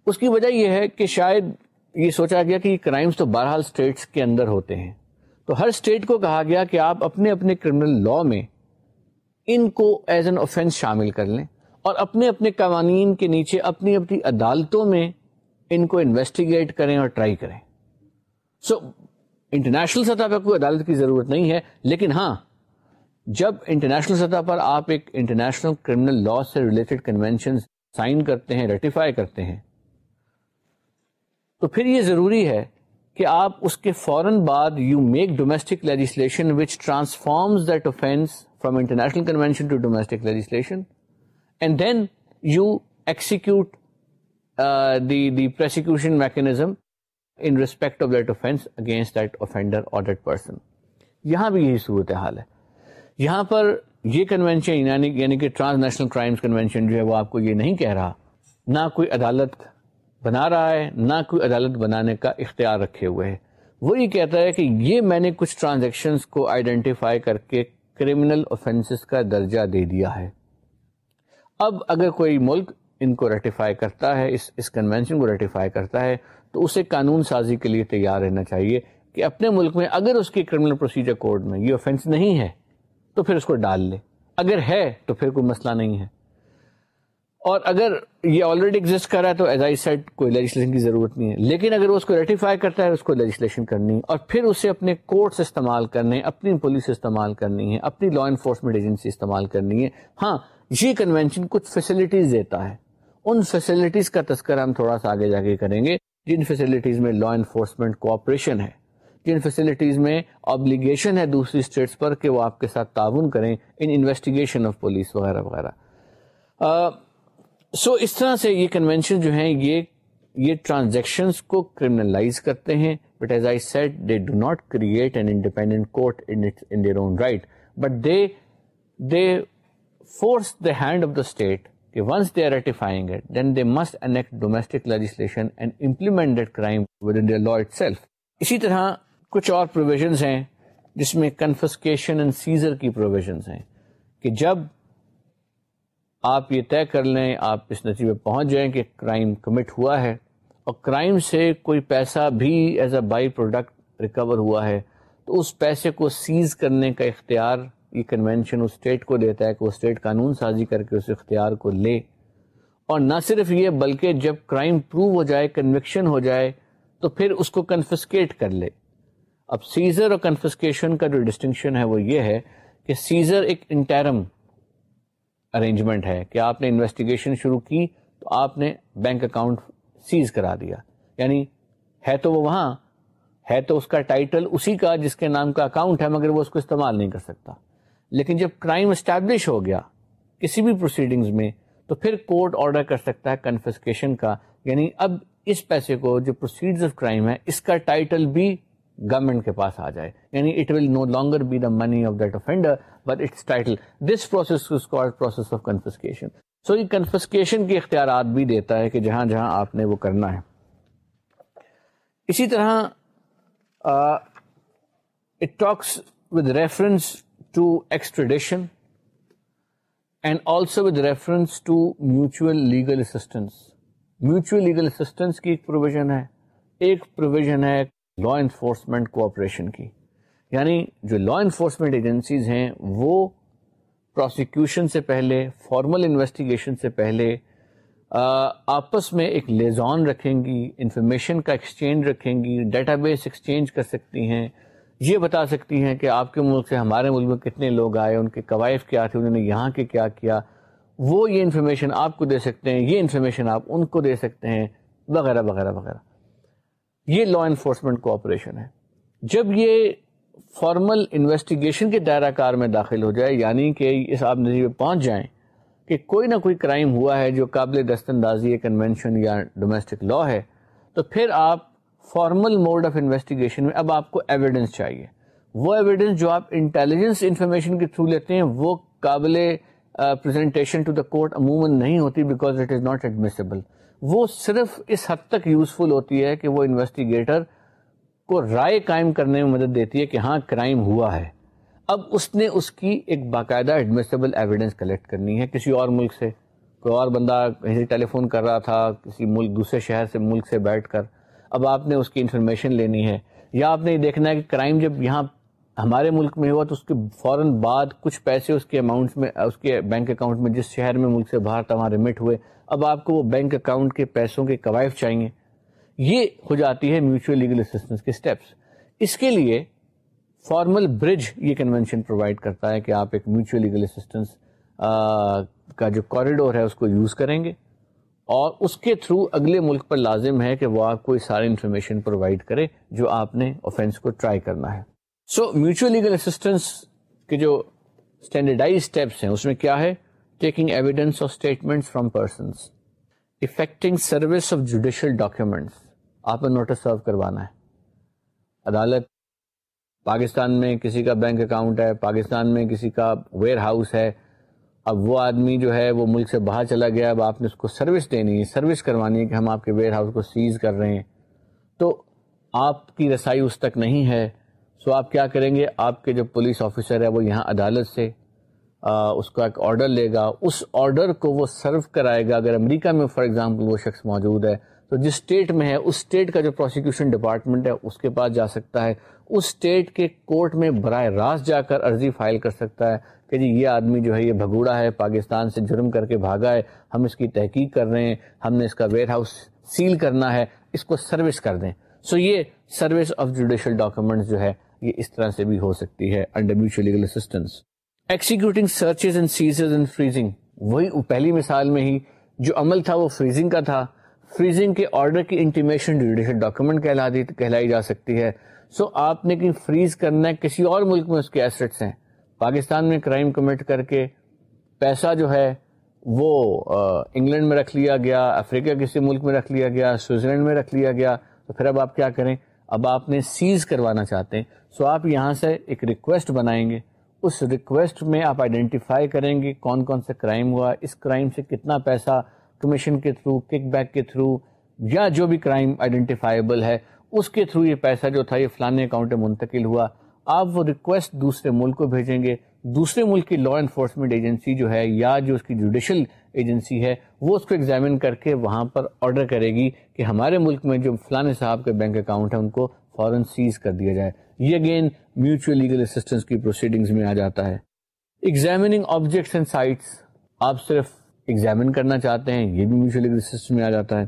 اس کی وجہ یہ ہے کہ شاید یہ سوچا گیا کہ یہ کرائمس تو بہرحال اسٹیٹس کے اندر ہوتے ہیں تو ہر اسٹیٹ کو کہا گیا کہ آپ اپنے اپنے کرمنل لا میں ان کو ایز این آفینس شامل کر لیں اور اپنے اپنے قوانین کے نیچے اپنی اپنی عدالتوں میں ان کو انویسٹیگیٹ کریں اور ٹرائی کریں سو انٹرنیشنل سطح پر کوئی عدالت کی ضرورت نہیں ہے لیکن ہاں جب انٹرنیشنل سطح پر آپ ایک انٹرنیشنل کرمنل لا سے ریلیٹڈ کنوینشن سائن کرتے ہیں ریٹیفائی کرتے ہیں تو پھر یہ ضروری ہے کہ آپ اس کے فوراً بعد you make domestic offence from international to legislation and then you execute the mechanism in respect of that offence against that offender اور دیٹ پرسن یہاں بھی یہی صورت حال ہے یہاں پر یہ کنوینشن یعنی, یعنی کہ ٹرانس نیشنل کرائمس کنوینشن جو ہے وہ آپ کو یہ نہیں کہہ رہا نہ کوئی عدالت بنا رہا ہے نہ کوئی عدالت بنانے کا اختیار رکھے ہوئے ہے وہ یہ کہتا ہے کہ یہ میں نے کچھ ٹرانزیکشن کو آئیڈینٹیفائی کر کے کرمنل آفینس کا درجہ دے دیا ہے اب اگر کوئی ملک ان کو ریٹیفائی کرتا ہے تو اسے قانون سازی کے لیے تیار رہنا چاہیے کہ اپنے ملک میں اگر اس کی کرمنل پروسیجر کوڈ میں یہ آفینس نہیں ہے تو پھر اس کو ڈال لے اگر ہے تو پھر کوئی مسئلہ نہیں ہے اور اگر یہ آلریڈی ایگزٹ کر رہا ہے تو ایز آئی سیٹ کوئی لیجسلیشن کی ضرورت نہیں ہے لیکن اگر وہ اس کو ریٹیفائی کرتا ہے اس کو لیجسلیشن کرنی ہے اور پھر اسے اپنے کورٹس استعمال کرنے اپنی پولیس استعمال کرنی ہے اپنی لا انفورسمنٹ ایجنسی استعمال کرنی ہے ہاں یہ کنوینشن کچھ فیسلٹیز دیتا ہے ان فیسلٹیز کا تذکرہ ہم تھوڑا سا آگے جا کے کریں گے جن فیسلٹیز میں لا انفورسمنٹ کوآپریشن ہے جن فیسلٹیز میں آبلیگیشن ہے دوسری اسٹیٹس پر کہ وہ آپ کے ساتھ تعاون کریں انویسٹیگیشن آف پولیس وغیرہ وغیرہ سو اس طرح سے یہ کنوینشن جو ہیں یہ یہ ٹرانزیکشن کو کرمنلائز کرتے ہیں but as I said they do not create an independent court in their own right but they they force the hand of the state کہ once they are ratifying it then they must enact domestic legislation and implement crime within law itself اسی طرح کچھ اور provisions ہیں جس میں confiscation and seizure کی provision ہیں کہ جب آپ یہ طے کر لیں آپ اس نتیجے پہنچ جائیں کہ کرائم کمٹ ہوا ہے اور کرائم سے کوئی پیسہ بھی as a by product recover ہوا ہے تو اس پیسے کو سیز کرنے کا اختیار یہ کنوینشن اسٹیٹ کو دیتا ہے کہ وہ اسٹیٹ قانون سازی کر کے اس اختیار کو لے اور نہ صرف یہ بلکہ جب کرائم پروو ہو جائے کنوکشن ہو جائے تو پھر اس کو کنفسکیٹ کر لے اب سیزر اور کنفسکیشن کا جو ڈسٹنکشن ہے وہ یہ ہے کہ سیزر ایک انٹیرم ارینجمنٹ ہے کہ آپ نے انویسٹیگیشن شروع کی تو آپ نے بینک اکاؤنٹ سیز کرا دیا یعنی ہے تو وہ وہاں ہے تو اس کا ٹائٹل اسی کا جس کے نام کا اکاؤنٹ ہے مگر وہ اس کو استعمال نہیں کر سکتا لیکن جب کرائم اسٹیبلش ہو گیا کسی بھی پروسیڈنگز میں تو پھر کورٹ آرڈر کر سکتا ہے کنفیسکیشن کا یعنی اب اس پیسے کو جو پروسیڈ آف کرائم ہے اس کا ٹائٹل بھی گورنمنٹ کے پاس آ جائے یعنی it will no longer be the money of that offender but its title this process is call process of confiscation so یہ کنفسکیشن کے اختیارات بھی دیتا ہے کہ جہاں جہاں آپ نے وہ کرنا ہے اسی طرح it talks with reference to extradition and also with reference to mutual legal assistance mutual legal assistance کی ایک پروویژن ہے ایک پروویژن ہے لا انفورسمنٹ کوآپریشن کی یعنی جو لا انفورسمنٹ ایجنسیز ہیں وہ پروسیکیوشن سے پہلے فارمل انویسٹیگیشن سے پہلے آپس میں ایک لیزون رکھیں گی انفارمیشن کا ایکسچینج رکھیں گی ڈیٹا بیس ایکسچینج کر سکتی ہیں یہ بتا سکتی ہیں کہ آپ کے ملک سے ہمارے ملک میں کتنے لوگ آئے ان کے قوائف کیا تھے انہوں نے یہاں کے کیا کیا وہ یہ انفارمیشن آپ کو دے سکتے ہیں یہ انفارمیشن آپ ان کو دے سکتے ہیں وغیرہ وغیرہ وغیرہ یہ لا انفورسمنٹ کو آپریشن ہے جب یہ فارمل انویسٹیگیشن کے دائرہ کار میں داخل ہو جائے یعنی کہ اس آپ نظر پہنچ جائیں کہ کوئی نہ کوئی کرائم ہوا ہے جو قابل دست اندازی کنوینشن یا ڈومیسٹک لا ہے تو پھر آپ فارمل موڈ آف انویسٹیگیشن میں اب آپ کو ایویڈنس چاہیے وہ ایویڈنس جو آپ انٹیلیجنس انفارمیشن کے تھرو لیتے ہیں وہ قابل پریزنٹیشن ٹو دا کورٹ عموماً نہیں ہوتی because it is not admissible وہ صرف اس حد تک یوزفل ہوتی ہے کہ وہ انویسٹیگیٹر کو رائے قائم کرنے میں مدد دیتی ہے کہ ہاں کرائم ہوا ہے اب اس نے اس کی ایک باقاعدہ ایڈمیسیبل ایویڈنس کلیکٹ کرنی ہے کسی اور ملک سے کوئی اور بندہ کہیں ٹیلی فون کر رہا تھا کسی ملک دوسرے شہر سے ملک سے بیٹھ کر اب آپ نے اس کی انفارمیشن لینی ہے یا آپ نے یہ دیکھنا ہے کہ کرائم جب یہاں ہمارے ملک میں ہوا تو اس کے فوراً بعد کچھ پیسے اس کے اماؤنٹس میں اس کے بینک اکاؤنٹ میں جس شہر میں ملک سے باہر وہاں ریمٹ ہوئے اب آپ کو وہ بینک اکاؤنٹ کے پیسوں کے قوائف چاہئیں یہ ہو جاتی ہے میوچل لیگل اسسٹنس کے اسٹیپس اس کے لیے فارمل برج یہ کنونشن پرووائڈ کرتا ہے کہ آپ ایک میوچل لیگل اسسٹنس کا جو کوریڈور ہے اس کو یوز کریں گے اور اس کے تھرو اگلے ملک پر لازم ہے کہ وہ آپ کو ساری انفارمیشن پرووائڈ کرے جو آپ نے آفینس کو ٹرائی کرنا ہے سو میوچل لیگل اسسٹنس کے جو اسٹینڈرڈائز اسٹیپس ہیں اس میں کیا ہے taking evidence of statement from persons affecting service of judicial documents آپ نے نوٹس سرو کروانا ہے عدالت پاکستان میں کسی کا بینک اکاؤنٹ ہے پاکستان میں کسی کا ویئر ہاؤس ہے اب وہ آدمی جو ہے وہ ملک سے باہر چلا گیا اب آپ نے اس کو سروس دینی ہے سروس کروانی ہے کہ ہم آپ کے ویئر ہاؤس کو سیز کر رہے ہیں تو آپ کی رسائی اس تک نہیں ہے سو آپ کیا کریں گے آپ کے جو پولیس آفیسر ہے وہ یہاں عدالت سے اس کا ایک آرڈر لے گا اس آرڈر کو وہ سرو کرائے گا اگر امریکہ میں فار ایگزامپل وہ شخص موجود ہے تو جس اسٹیٹ میں ہے اس اسٹیٹ کا جو پروسیکیوشن ڈپارٹمنٹ ہے اس کے پاس جا سکتا ہے اس اسٹیٹ کے کورٹ میں براہ راست جا کر عرضی فائل کر سکتا ہے کہ جی یہ آدمی جو ہے یہ بھگوڑا ہے پاکستان سے جرم کر کے بھاگا ہے ہم اس کی تحقیق کر رہے ہیں ہم نے اس کا ویئر ہاؤس سیل کرنا ہے اس کو سروس کر دیں سو so یہ سروس آف جوڈیشل ڈاکومنٹس جو ہے یہ اس طرح سے بھی ہو سکتی ہے under mutual legal assistance executing searches and ceases and freezing وہی پہلی مثال میں ہی جو عمل تھا وہ فریزنگ کا تھا فریزنگ کے آرڈر کی انٹیمیشن جوڈیشل ڈاکومنٹ کہلائی جا سکتی ہے سو so, آپ نے کہیں فریز کرنا ہے کسی اور ملک میں اس کے ایسٹس ہیں پاکستان میں کرائم کمٹ کر کے پیسہ جو ہے وہ انگلینڈ میں رکھ لیا گیا افریقہ کسی ملک میں رکھ لیا گیا سوئٹزرلینڈ میں رکھ لیا گیا تو پھر اب آپ کیا کریں اب آپ نے سیز کروانا چاہتے ہیں سو آپ یہاں سے ایک ریکویسٹ بنائیں گے اس ریکویسٹ میں آپ آئیڈینٹیفائی کریں گے کون کون سا کرائم ہوا اس کرائم سے کتنا پیسہ کمیشن کے تھرو کک بیک کے تھرو یا جو بھی کرائم آئیڈینٹیفائیبل ہے اس کے تھرو یہ پیسہ جو تھا یہ فلانے اکاؤنٹ میں منتقل ہوا آپ وہ ریکویسٹ دوسرے ملک کو بھیجیں گے دوسرے ملک کی لا انفورسمنٹ ایجنسی جو ہے یا جو اس کی جوڈیشل ایجنسی ہے وہ اس کو ایگزامن کر کے وہاں پر آرڈر کرے گی کہ ہمارے ملک میں جو فلانے صاحب کے بینک اکاؤنٹ ہیں ان کو فوراً سیز کر دیا جائے یہ اگین میوچل لیگل اسسٹنس کی پروسیڈنگز میں آ جاتا ہے ایگزامنگ آبجیکٹس اینڈ سائٹس آپ صرف ایگزامن کرنا چاہتے ہیں یہ بھی میوچل لیگل اسسٹنس میں آ جاتا ہے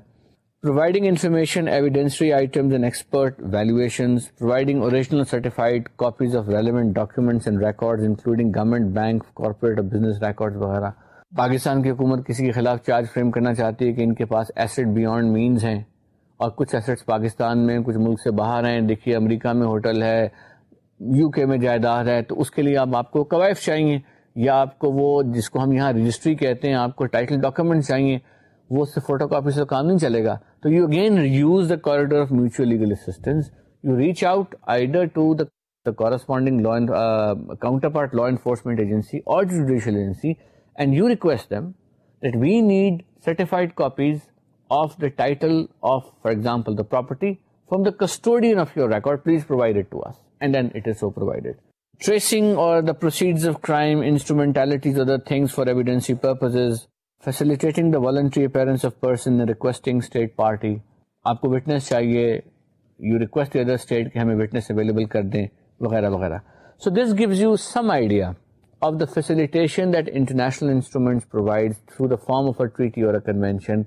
providing information evidentiary items and expert valuations providing original certified copies of relevant documents and records including government bank corporate اور بزنس ریکارڈز وغیرہ پاکستان کی حکومت کسی کے خلاف چارج فریم کرنا چاہتی ہے کہ ان کے پاس ایسٹ بیونڈ مینز ہیں اور کچھ ایسٹس پاکستان میں کچھ ملک سے باہر ہیں دیکھیے امریکہ میں ہوٹل ہے یو کے میں جائیداد ہے تو اس کے لیے آپ کو قوائف چاہیے یا آپ کو وہ جس کو ہم یہاں رجسٹری کہتے ہیں آپ کو ٹائٹل ڈاکیومنٹ چاہیے وہ اس سے فوٹو کاپی سے کام نہیں چلے گا تو you again use the corridor of mutual legal assistance you reach out to the corresponding law law counterpart enforcement agency اور جوڈیشل ایجنسی آپ کو وٹنس چاہیے ہمیں so this gives you some idea of the facilitation provide through the form of a extradition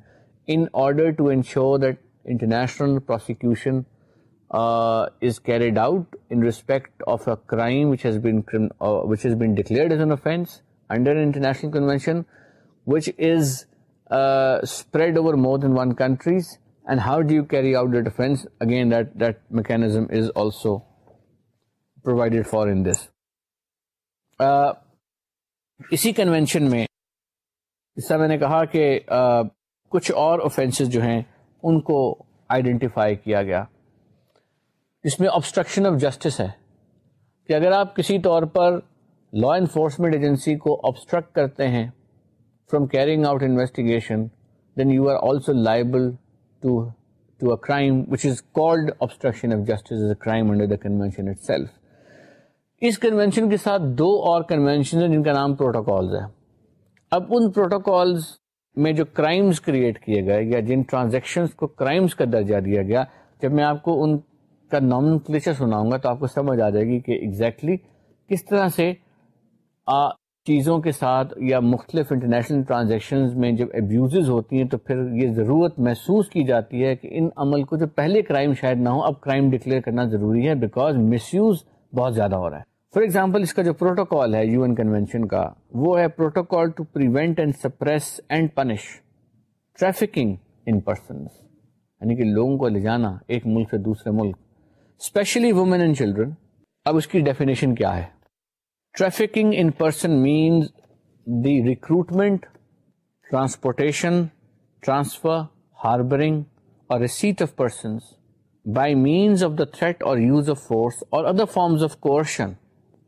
order to ensure additional prosecution outcome of declare which are over more than one countries and how do you carry out this again that that mechanism is also پر اسی convention میں جس میں نے کہا کہ آ, کچھ اور offences جو ہیں ان کو آئیڈینٹیفائی کیا گیا اس میں آبسٹرکشن آف جسٹس ہے کہ اگر آپ کسی طور پر لا انفورسمنٹ ایجنسی کو آبسٹرکٹ کرتے ہیں from carrying out investigation then you are also liable crime which is called obstruction of justice is a crime under the itself us convention کے ساتھ دو اور کنونشن ہیں جن کا نام پروٹوکالز ہے اب ان پروٹوکالز میں جو کرائمز کریٹ کیے گئے یا جن ٹرانزیکشنز کو کرائمز کا درجہ دیا گیا جب میں آپ کو ان کا نامن کلیچر سناؤں گا تو آپ کو سمجھ آ جائے گی کہ ایگزیکٹلی exactly کس طرح سے آ چیزوں کے ساتھ یا مختلف انٹرنیشنل ٹرانزیکشنز میں جب ابیوزز ہوتی ہیں تو پھر یہ ضرورت محسوس کی جاتی ہے کہ ان عمل کو جو پہلے کرائم شاید نہ ہو اب کرائم ڈکلیئر کرنا ضروری ہے بیکاز مس یوز بہت زیادہ ہو رہا ہے فار ایگزامپل اس کا جو پروٹوکال ہے یو این کنونشن کا وہ ہے protocol to prevent and suppress and punish trafficking in persons یعنی کہ لوگوں کو لے جانا ایک ملک سے دوسرے ملک اسپیشلی وومین اینڈ چلڈرن اب اس کی ڈیفینیشن کیا ہے trafficking in person means the recruitment transportation transfer harbouring or receipt of persons by means of the threat or use of force or other forms of coercion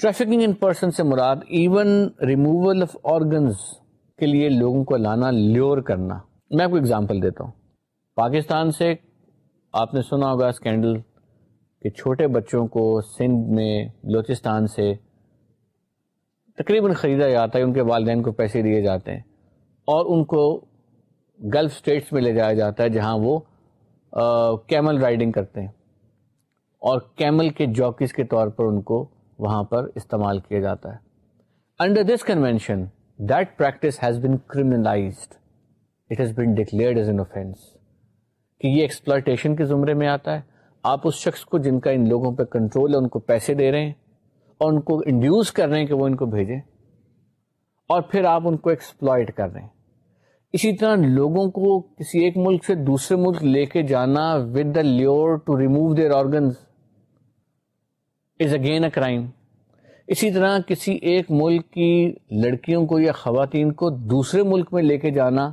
trafficking in person سے مراد even removal of organs کے لیے لوگوں کو لانا liver کرنا میں آپ کو اگزامپل دیتا ہوں پاکستان سے آپ نے سنا ہوگا اسکینڈل کہ چھوٹے بچوں کو سندھ میں بلوچستان سے تقریباً خریدا جاتا ہے ان کے والدین کو پیسے دیے جاتے ہیں اور ان کو گلف اسٹیٹس میں لے جایا جاتا ہے جہاں وہ کیمل رائڈنگ کرتے ہیں اور کیمل کے جوکیز کے طور پر ان کو وہاں پر استعمال کیا جاتا ہے under this convention that practice has has it declared as an offence کہ یہ ایکسپلائٹیشن کے زمرے میں آتا ہے آپ اس شخص کو جن کا ان لوگوں پہ کنٹرول ہے ان کو پیسے دے رہے ہیں اور ان کو انڈیوس کر رہے ہیں کہ وہ ان کو بھیجیں اور پھر آپ ان کو ایکسپلائٹ کر رہے ہیں اسی طرح لوگوں کو کسی ایک ملک سے دوسرے ملک لے کے جانا with the lure to remove their organs is again a crime اسی طرح کسی ایک ملک کی لڑکیوں کو یا خواتین کو دوسرے ملک میں لے کے جانا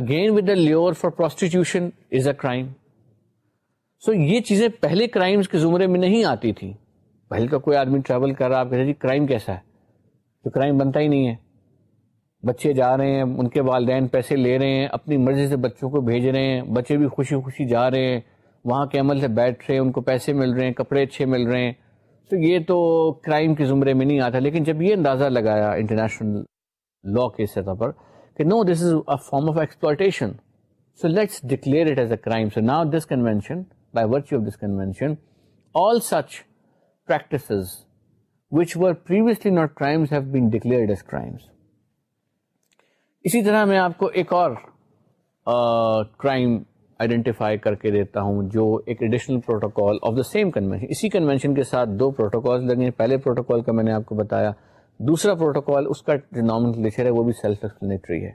again with a lure for prostitution is a crime so یہ چیزیں پہلے کرائمس کے زمرے میں نہیں آتی تھی پہلے کا کوئی آدمی ٹریول کر رہا آپ کہتے ہیں جی کرائم کیسا ہے تو کرائم بنتا ہی نہیں ہے بچے جا رہے ہیں ان کے والدین پیسے لے رہے ہیں اپنی مرضی سے بچوں کو بھیج رہے ہیں بچے بھی خوشی خوشی جا رہے ہیں وہاں کے عمل سے بیٹھ رہے ہیں ان کو پیسے مل رہے ہیں کپڑے اچھے مل رہے ہیں تو یہ تو کرائم کے زمرے میں نہیں آتا لیکن جب یہ اندازہ لگایا انٹرنیشنل لا کے سطح پر کہ no this is a form of exploitation so let's declare it as a crime so now this convention by virtue of this convention all such practices which previously not crimes crimes اسی طرح میں آپ کو ایک اور crime identify کر کے دیتا ہوں جو ایک additional protocol of the same convention اسی کنونشن کے ساتھ دو پروٹوکال لگے ہیں پہلے پروٹوکال کا میں نے آپ کو بتایا دوسرا پروٹوکال اس کا نامن لچر ہے وہ بھی سیلف ایکسپلینیٹری ہے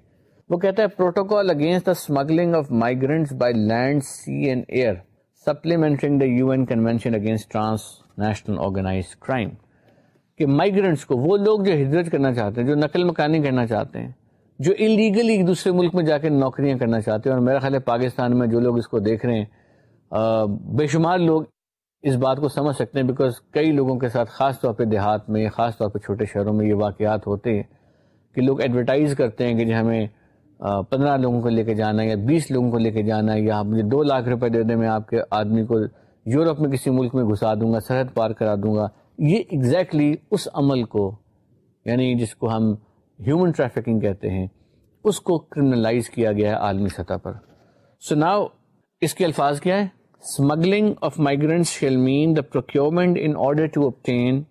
وہ کہتا ہے protocol against the smuggling of migrants by land sea and air supplementing the U N convention against transnational organised crime کہ مائگرنٹس کو وہ لوگ جو ہجرت کرنا چاہتے ہیں جو نقل مکانی کرنا چاہتے ہیں جو انلیگلی ایک دوسرے ملک میں جا کے نوکریاں کرنا چاہتے ہیں اور میرا خیال ہے پاکستان میں جو لوگ اس کو دیکھ رہے ہیں بے شمار لوگ اس بات کو سمجھ سکتے ہیں بیکاز کئی لوگوں کے ساتھ خاص طور پہ دیہات میں خاص طور پہ چھوٹے شہروں میں یہ واقعات ہوتے ہیں کہ لوگ ایڈورٹائز کرتے ہیں کہ جی ہمیں پندرہ لوگوں کو لے کے جانا ہے یا بیس لوگوں کو لے کے جانا ہے یا مجھے دو لاکھ روپے دے دیں میں آپ کے آدمی کو یورپ میں کسی ملک میں گھسا دوں گا سرحد پار کرا دوں گا یہ ایگزیکٹلی exactly اس عمل کو یعنی جس کو ہم ہیومن ٹریفکنگ کہتے ہیں اس کو کرمنلائز کیا گیا ہے عالمی سطح پر سو so اس کے الفاظ کیا ہے smuggling of migrant shall mean the procurement in order to obtain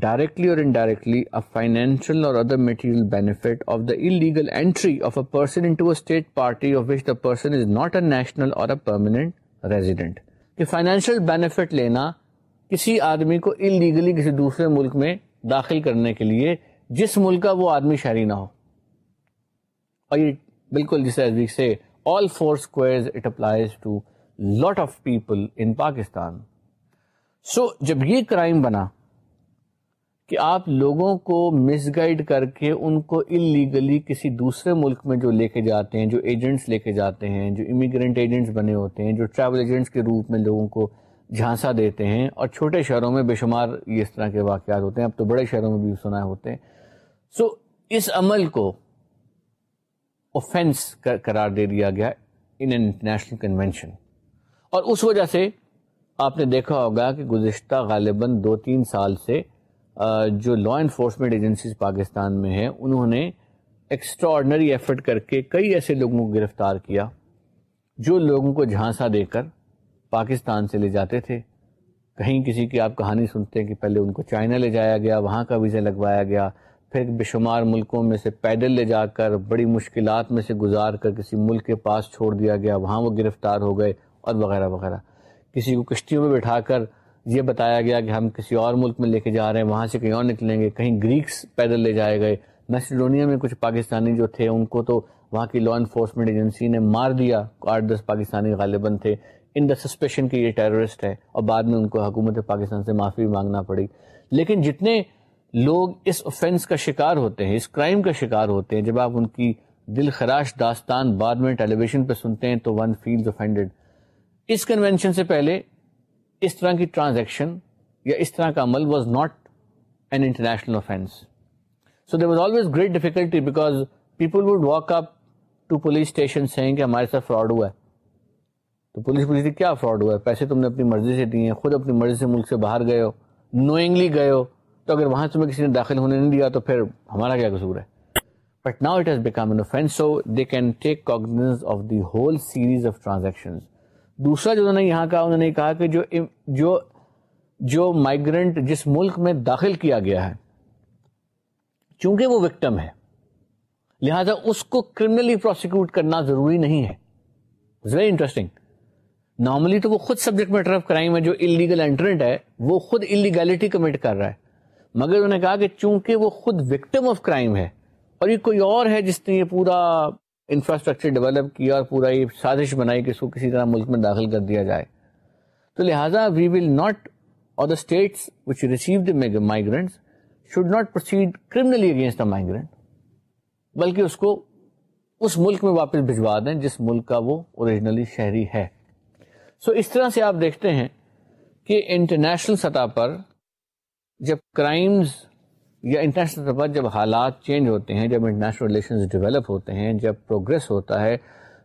directly or indirectly financial or other material benefit of the illegal entry of a person into a state party of which the person is not a national or a permanent resident کہ financial benefit لینا کسی آدمی کو illegally کسی دوسرے ملک میں داخل کرنے کے لیے جس ملک کا وہ آدمی شہری نہ ہو اور یہ بالکل جس سے all four squares it applies to lot of people in Pakistan so جب یہ کرائم بنا کہ آپ لوگوں کو مس گائڈ کر کے ان کو انلیگلی کسی دوسرے ملک میں جو لے کے جاتے ہیں جو ایجنٹس لے کے جاتے ہیں جو امیگرینٹ ایجنٹس بنے ہوتے ہیں جو ٹریول ایجنٹس کے روپ میں لوگوں کو جھانسا دیتے ہیں اور چھوٹے شہروں میں بے شمار یہ اس طرح کے واقعات ہوتے ہیں اب تو بڑے شہروں میں بھی سنا ہوتے ہیں سو اس عمل کو اوفینس قرار دے دیا گیا ان انٹرنیشنل کنوینشن اور اس وجہ سے آپ نے دیکھا ہوگا کہ گزشتہ غالباً دو تین سال سے جو لا انفورسمنٹ ایجنسیز پاکستان میں ہیں انہوں نے ایکسٹراڈنری ایفرٹ کر کے کئی ایسے لوگوں کو گرفتار کیا جو لوگوں کو جھانسا دے کر پاکستان سے لے جاتے تھے کہیں کسی کی آپ کہانی سنتے ہیں کہ پہلے ان کو چائنا لے جایا گیا وہاں کا ویزا لگوایا گیا پھر بے شمار ملکوں میں سے پیدل لے جا کر بڑی مشکلات میں سے گزار کر کسی ملک کے پاس چھوڑ دیا گیا وہاں وہ گرفتار ہو گئے اور وغیرہ وغیرہ کسی کو کشتیوں میں بٹھا کر یہ بتایا گیا کہ ہم کسی اور ملک میں لے کے جا رہے ہیں وہاں سے کہیں اور نکلیں گے کہیں گریکس پیدل لے جائے گئے میسیڈونیا میں کچھ پاکستانی جو تھے ان کو تو وہاں کی لا انفورسمنٹ ایجنسی نے مار دیا آٹھ دس پاکستانی غالباً تھے ان دا سسپیشن کے یہ ٹیررسٹ ہے اور بعد میں ان کو حکومت پاکستان سے معافی مانگنا پڑی لیکن جتنے لوگ اس آفینس کا شکار ہوتے ہیں اس کرائم کا شکار ہوتے ہیں جب آپ ان کی دل خراش داستان بعد میں ٹیلی ویژن پہ سنتے ہیں تو ون فیلز افینڈیڈ اس کنوینشن سے پہلے اس طرح کی ٹرانزیکشن یا اس طرح کا عمل was not an international offence so there was always great difficulty because people would walk up to police station ہیں کہ ہمارے ساتھ فراڈ ہوا ہے تو پولیس پولیس کیا فراڈ ہوا ہے پیسے تم نے اپنی مرضی سے دیے ہیں خود اپنی مرضی سے ملک سے باہر گئے ہو نوئنگلی گئے ہو تو اگر وہاں تمہیں کسی نے داخل ہونے نہیں دیا تو پھر ہمارا کیا قصور ہے but now it has become an offence so they can take cognizance of the whole series of transactions دوسرا جو انہوں نے یہاں کہا انہوں نے کہا کہ جو جو جو مائگرنٹ جس ملک میں داخل کیا گیا ہے چونکہ وہ وکٹم ہے لہذا اس کو کرمنلی پروسیکیوٹ کرنا ضروری نہیں ہے اٹس ویری انٹرسٹنگ نارملی تو وہ خود سبجیکٹ میٹر آف کرائم ہے جو انلیگل انٹرنٹ ہے وہ خود انلیگلٹی کمٹ کر رہا ہے مگر انہوں نے کہا کہ چونکہ وہ خود وکٹم آف کرائم ہے اور یہ کوئی اور ہے جس نے یہ پورا انفراسٹرکچر ڈیولپ کیا اور پورا یہ سازش بنائی کہ اس کو کسی طرح ملک میں داخل کر دیا جائے تو لہٰذا we will not the states which receive the migrants should not proceed criminally against the migrant بلکہ اس کو اس ملک میں واپس بھجوا دیں جس ملک کا وہ اوریجنلی شہری ہے سو so اس طرح سے آپ دیکھتے ہیں کہ انٹرنیشنل سطح پر جب کرائمز یا انٹرنیشنل پر جب حالات چینج ہوتے ہیں جب انٹرنیشنل ریلیشنز ڈیولپ ہوتے ہیں جب پروگرس ہوتا ہے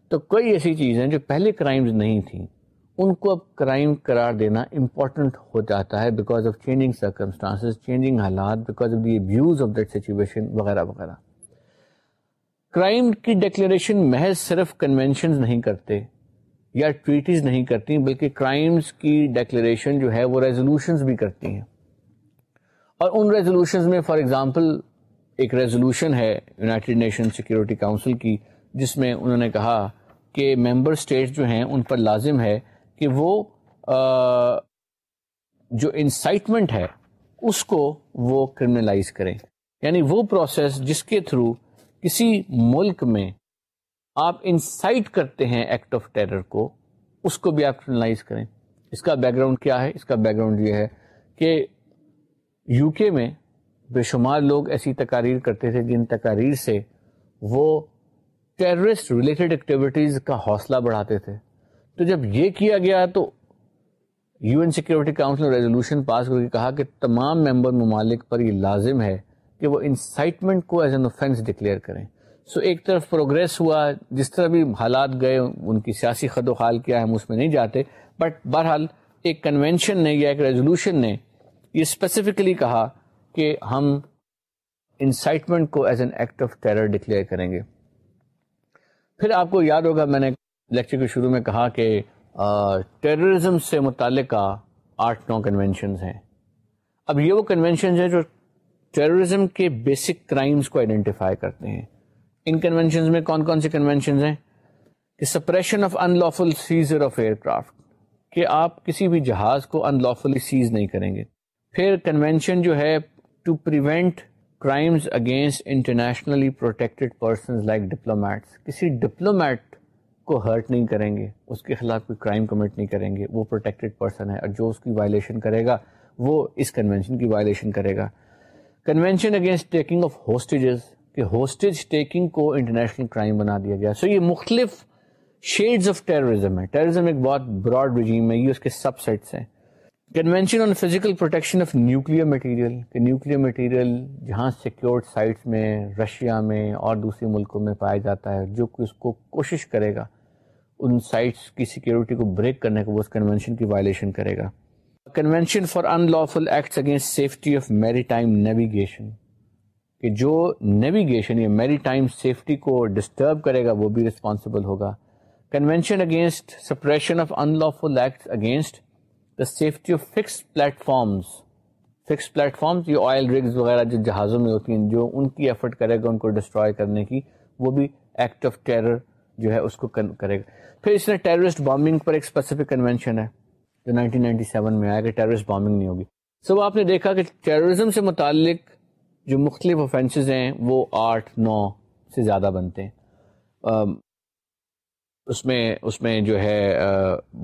تو کوئی ایسی چیزیں جو پہلے کرائمز نہیں تھیں ان کو اب کرائم قرار دینا امپورٹنٹ ہو جاتا ہے because of changing circumstances changing حالات because of the views of that situation وغیرہ وغیرہ کرائم کی ڈکلیریشن محض صرف کنونشنز نہیں کرتے یا ٹویٹیز نہیں کرتی بلکہ کرائمز کی ڈکلیریشن جو ہے وہ ریزولوشنز بھی کرتی ہیں اور ان ریزولوشنز میں فار ایگزامپل ایک ریزولوشن ہے یونائٹڈ نیشن سیکورٹی کاؤنسل کی جس میں انہوں نے کہا کہ ممبر اسٹیٹ جو ہیں ان پر لازم ہے کہ وہ آ, جو انسائٹمنٹ ہے اس کو وہ کرمنلائز کریں یعنی وہ پروسیس جس کے تھرو کسی ملک میں آپ انسائٹ کرتے ہیں ایکٹ آف ٹیرر کو اس کو بھی آپ کرمنلائز کریں اس کا بیک گراؤنڈ کیا ہے اس کا بیک گراؤنڈ یہ ہے کہ یو کے میں بے شمار لوگ ایسی تقاریر کرتے تھے جن تقاریر سے وہ ٹیررسٹ ریلیٹڈ ایکٹیویٹیز کا حوصلہ بڑھاتے تھے تو جب یہ کیا گیا تو U N security council resolution pass کر کے کہا کہ تمام ممبر ممالک پر یہ لازم ہے کہ وہ انسائٹمنٹ کو ایز این اوفینس ڈکلیئر کریں سو ایک طرف پروگرس ہوا جس طرح بھی حالات گئے ان کی سیاسی خد و خال کیا ہے ہم اس میں نہیں جاتے بٹ بہرحال ایک کنونشن نے یا ایک ریزولوشن نے یہ اسپیسیفکلی کہا کہ ہم انسائٹمنٹ کو as an act of terror declare کریں گے پھر آپ کو یاد ہوگا میں نے لیکچر کے شروع میں کہا کہ ٹیررزم سے متعلقہ آٹھ نو کنونشنز ہیں اب یہ وہ کنونشنز ہیں جو ٹیررزم کے بیسک کرائمز کو آئیڈینٹیفائی کرتے ہیں ان کنونشنز میں کون کون سے کنوینشنز ہیں کہ suppression of unlawful seizure of aircraft کہ آپ کسی بھی جہاز کو ان لافلی سیز نہیں کریں گے پھر کنونشن جو ہے to prevent crimes against internationally protected person like diplomats کسی ڈپلومیٹ کو ہرٹ نہیں کریں گے اس کے خلاف کوئی کرائم کمٹ نہیں کریں گے وہ پروٹیکٹیڈ پرسن ہے اور جو اس کی وائلیشن کرے گا وہ اس کنونشن کی وائلیشن کرے گا convention against taking of hostages کہ ہوسٹیج ٹیکنگ کو انٹرنیشنل کرائم بنا دیا گیا سو so یہ مختلف شیڈز آف ٹیررزم ہے ٹیررزم ایک بہت براڈ رجیم ہے یہ اس کے سب سیٹس ہیں convention on physical protection of nuclear material کہ نیوکلیر مٹیریل جہاں سیکیورڈ سائٹس میں رشیا میں اور دوسرے ملکوں میں پایا جاتا ہے جو اس کو کوشش کرے گا ان سائٹس کی سیکیورٹی کو بریک کرنے کا وہ اس کنوینشن کی وائلیشن کرے گا convention for unlawful acts against safety of maritime navigation کہ جو نیویگیشن یا میری ٹائم سیفٹی کو ڈسٹرب کرے گا وہ بھی ریسپانسبل ہوگا convention against suppression of unlawful acts against safety of fixed platforms fix platforms oil rigs وغیرہ جو جہازوں میں ہوتی ہیں جو ان کی ایفرٹ کرے گا ان کو ڈسٹرائے کرنے کی وہ بھی ایکٹ آف ٹیرر جو ہے اس کو کرے گا پھر اس نے ٹیررسٹ بامبنگ پر ایک اسپیسیفک کنونشن ہے جو 1997 میں آیا کہ ٹیررسٹ بامبنگ نہیں ہوگی سب آپ نے دیکھا کہ ٹیررزم سے متعلق جو مختلف آفینسز ہیں وہ آٹھ نو سے زیادہ بنتے ہیں اس میں اس میں جو ہے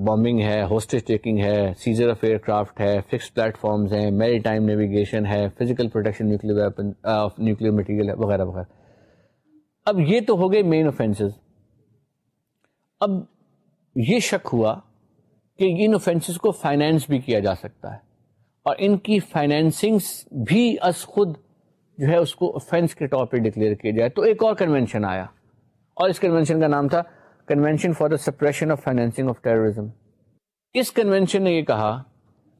بامبنگ ہے ہوسٹ ٹیکنگ ہے سیزر آف ایئر کرافٹ ہے فکس پلیٹ فارمز ہیں میری ٹائم نیویگیشن ہے physical protection weapon of material ہے وغیرہ وغیرہ اب یہ تو ہو گئے مین اوفینسز اب یہ شک ہوا کہ ان اوفینسز کو فائنینس بھی کیا جا سکتا ہے اور ان کی فائنینسنگس بھی از خود جو ہے اس کو اوفینس کے طور پہ ڈکلیئر کیا جائے تو ایک اور کنونشن آیا اور اس کنونشن کا نام تھا convention for the suppression of financing of terrorism us convention نے یہ کہا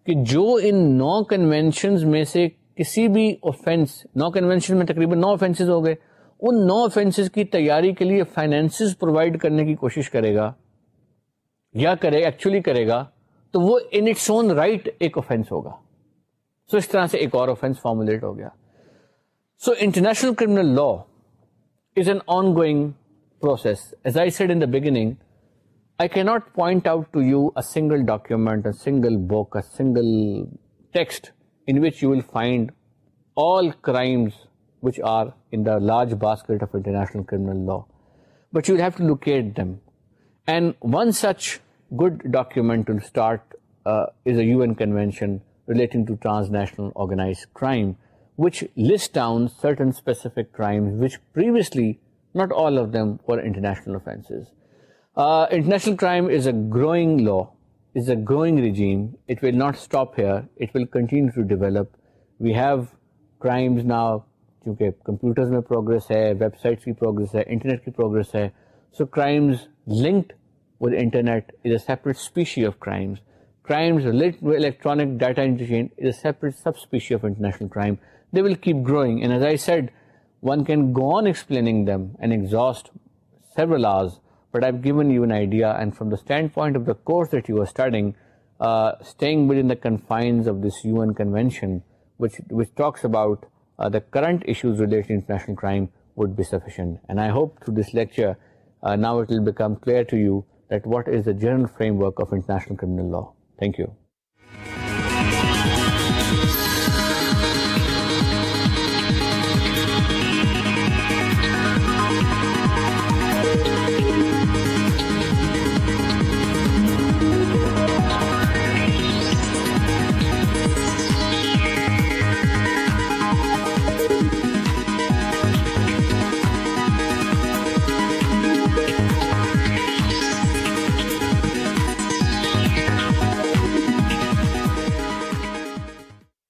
کہ جو ان نو کنونشنز میں سے کسی بھی آفینس نو کنونشن میں تقریباً نو آفینسز ہو گئے ان نو آفینسز کی تیاری کے لیے فائنینس پرووائڈ کرنے کی کوشش کرے گا یا کرے ایکچولی کرے گا تو وہ ان اٹس اون رائٹ ایک آفینس ہوگا سو so اس طرح سے ایک اور آفینس فارمولیٹ ہو گیا so international criminal law is an ongoing beginning I can not point out to you a single document single booklist enshrined all crimes which are in large basket of international law but you have to locate them and one such good documentation relating not all of them for international offences international crime is a growing law is a growing regime it will not stop here it will continue to develop we have crimes now کیونکہ computers میں progress ہے websites کی progress ہے internet کی progress ہے so crimes linked with internet is a separate species of crimes crimes linked with electronic data separate subspecies of international crime they will keep growing said One can go on explaining them and exhaust several hours, but I've given you an idea, and from the standpoint of the course that you are studying, uh, staying within the confines of this UN Convention, which talks about uh, the current issues related to international crime, would be sufficient. And I hope through this lecture, uh, now it will become clear to you that what is the general framework of international criminal law. Thank you.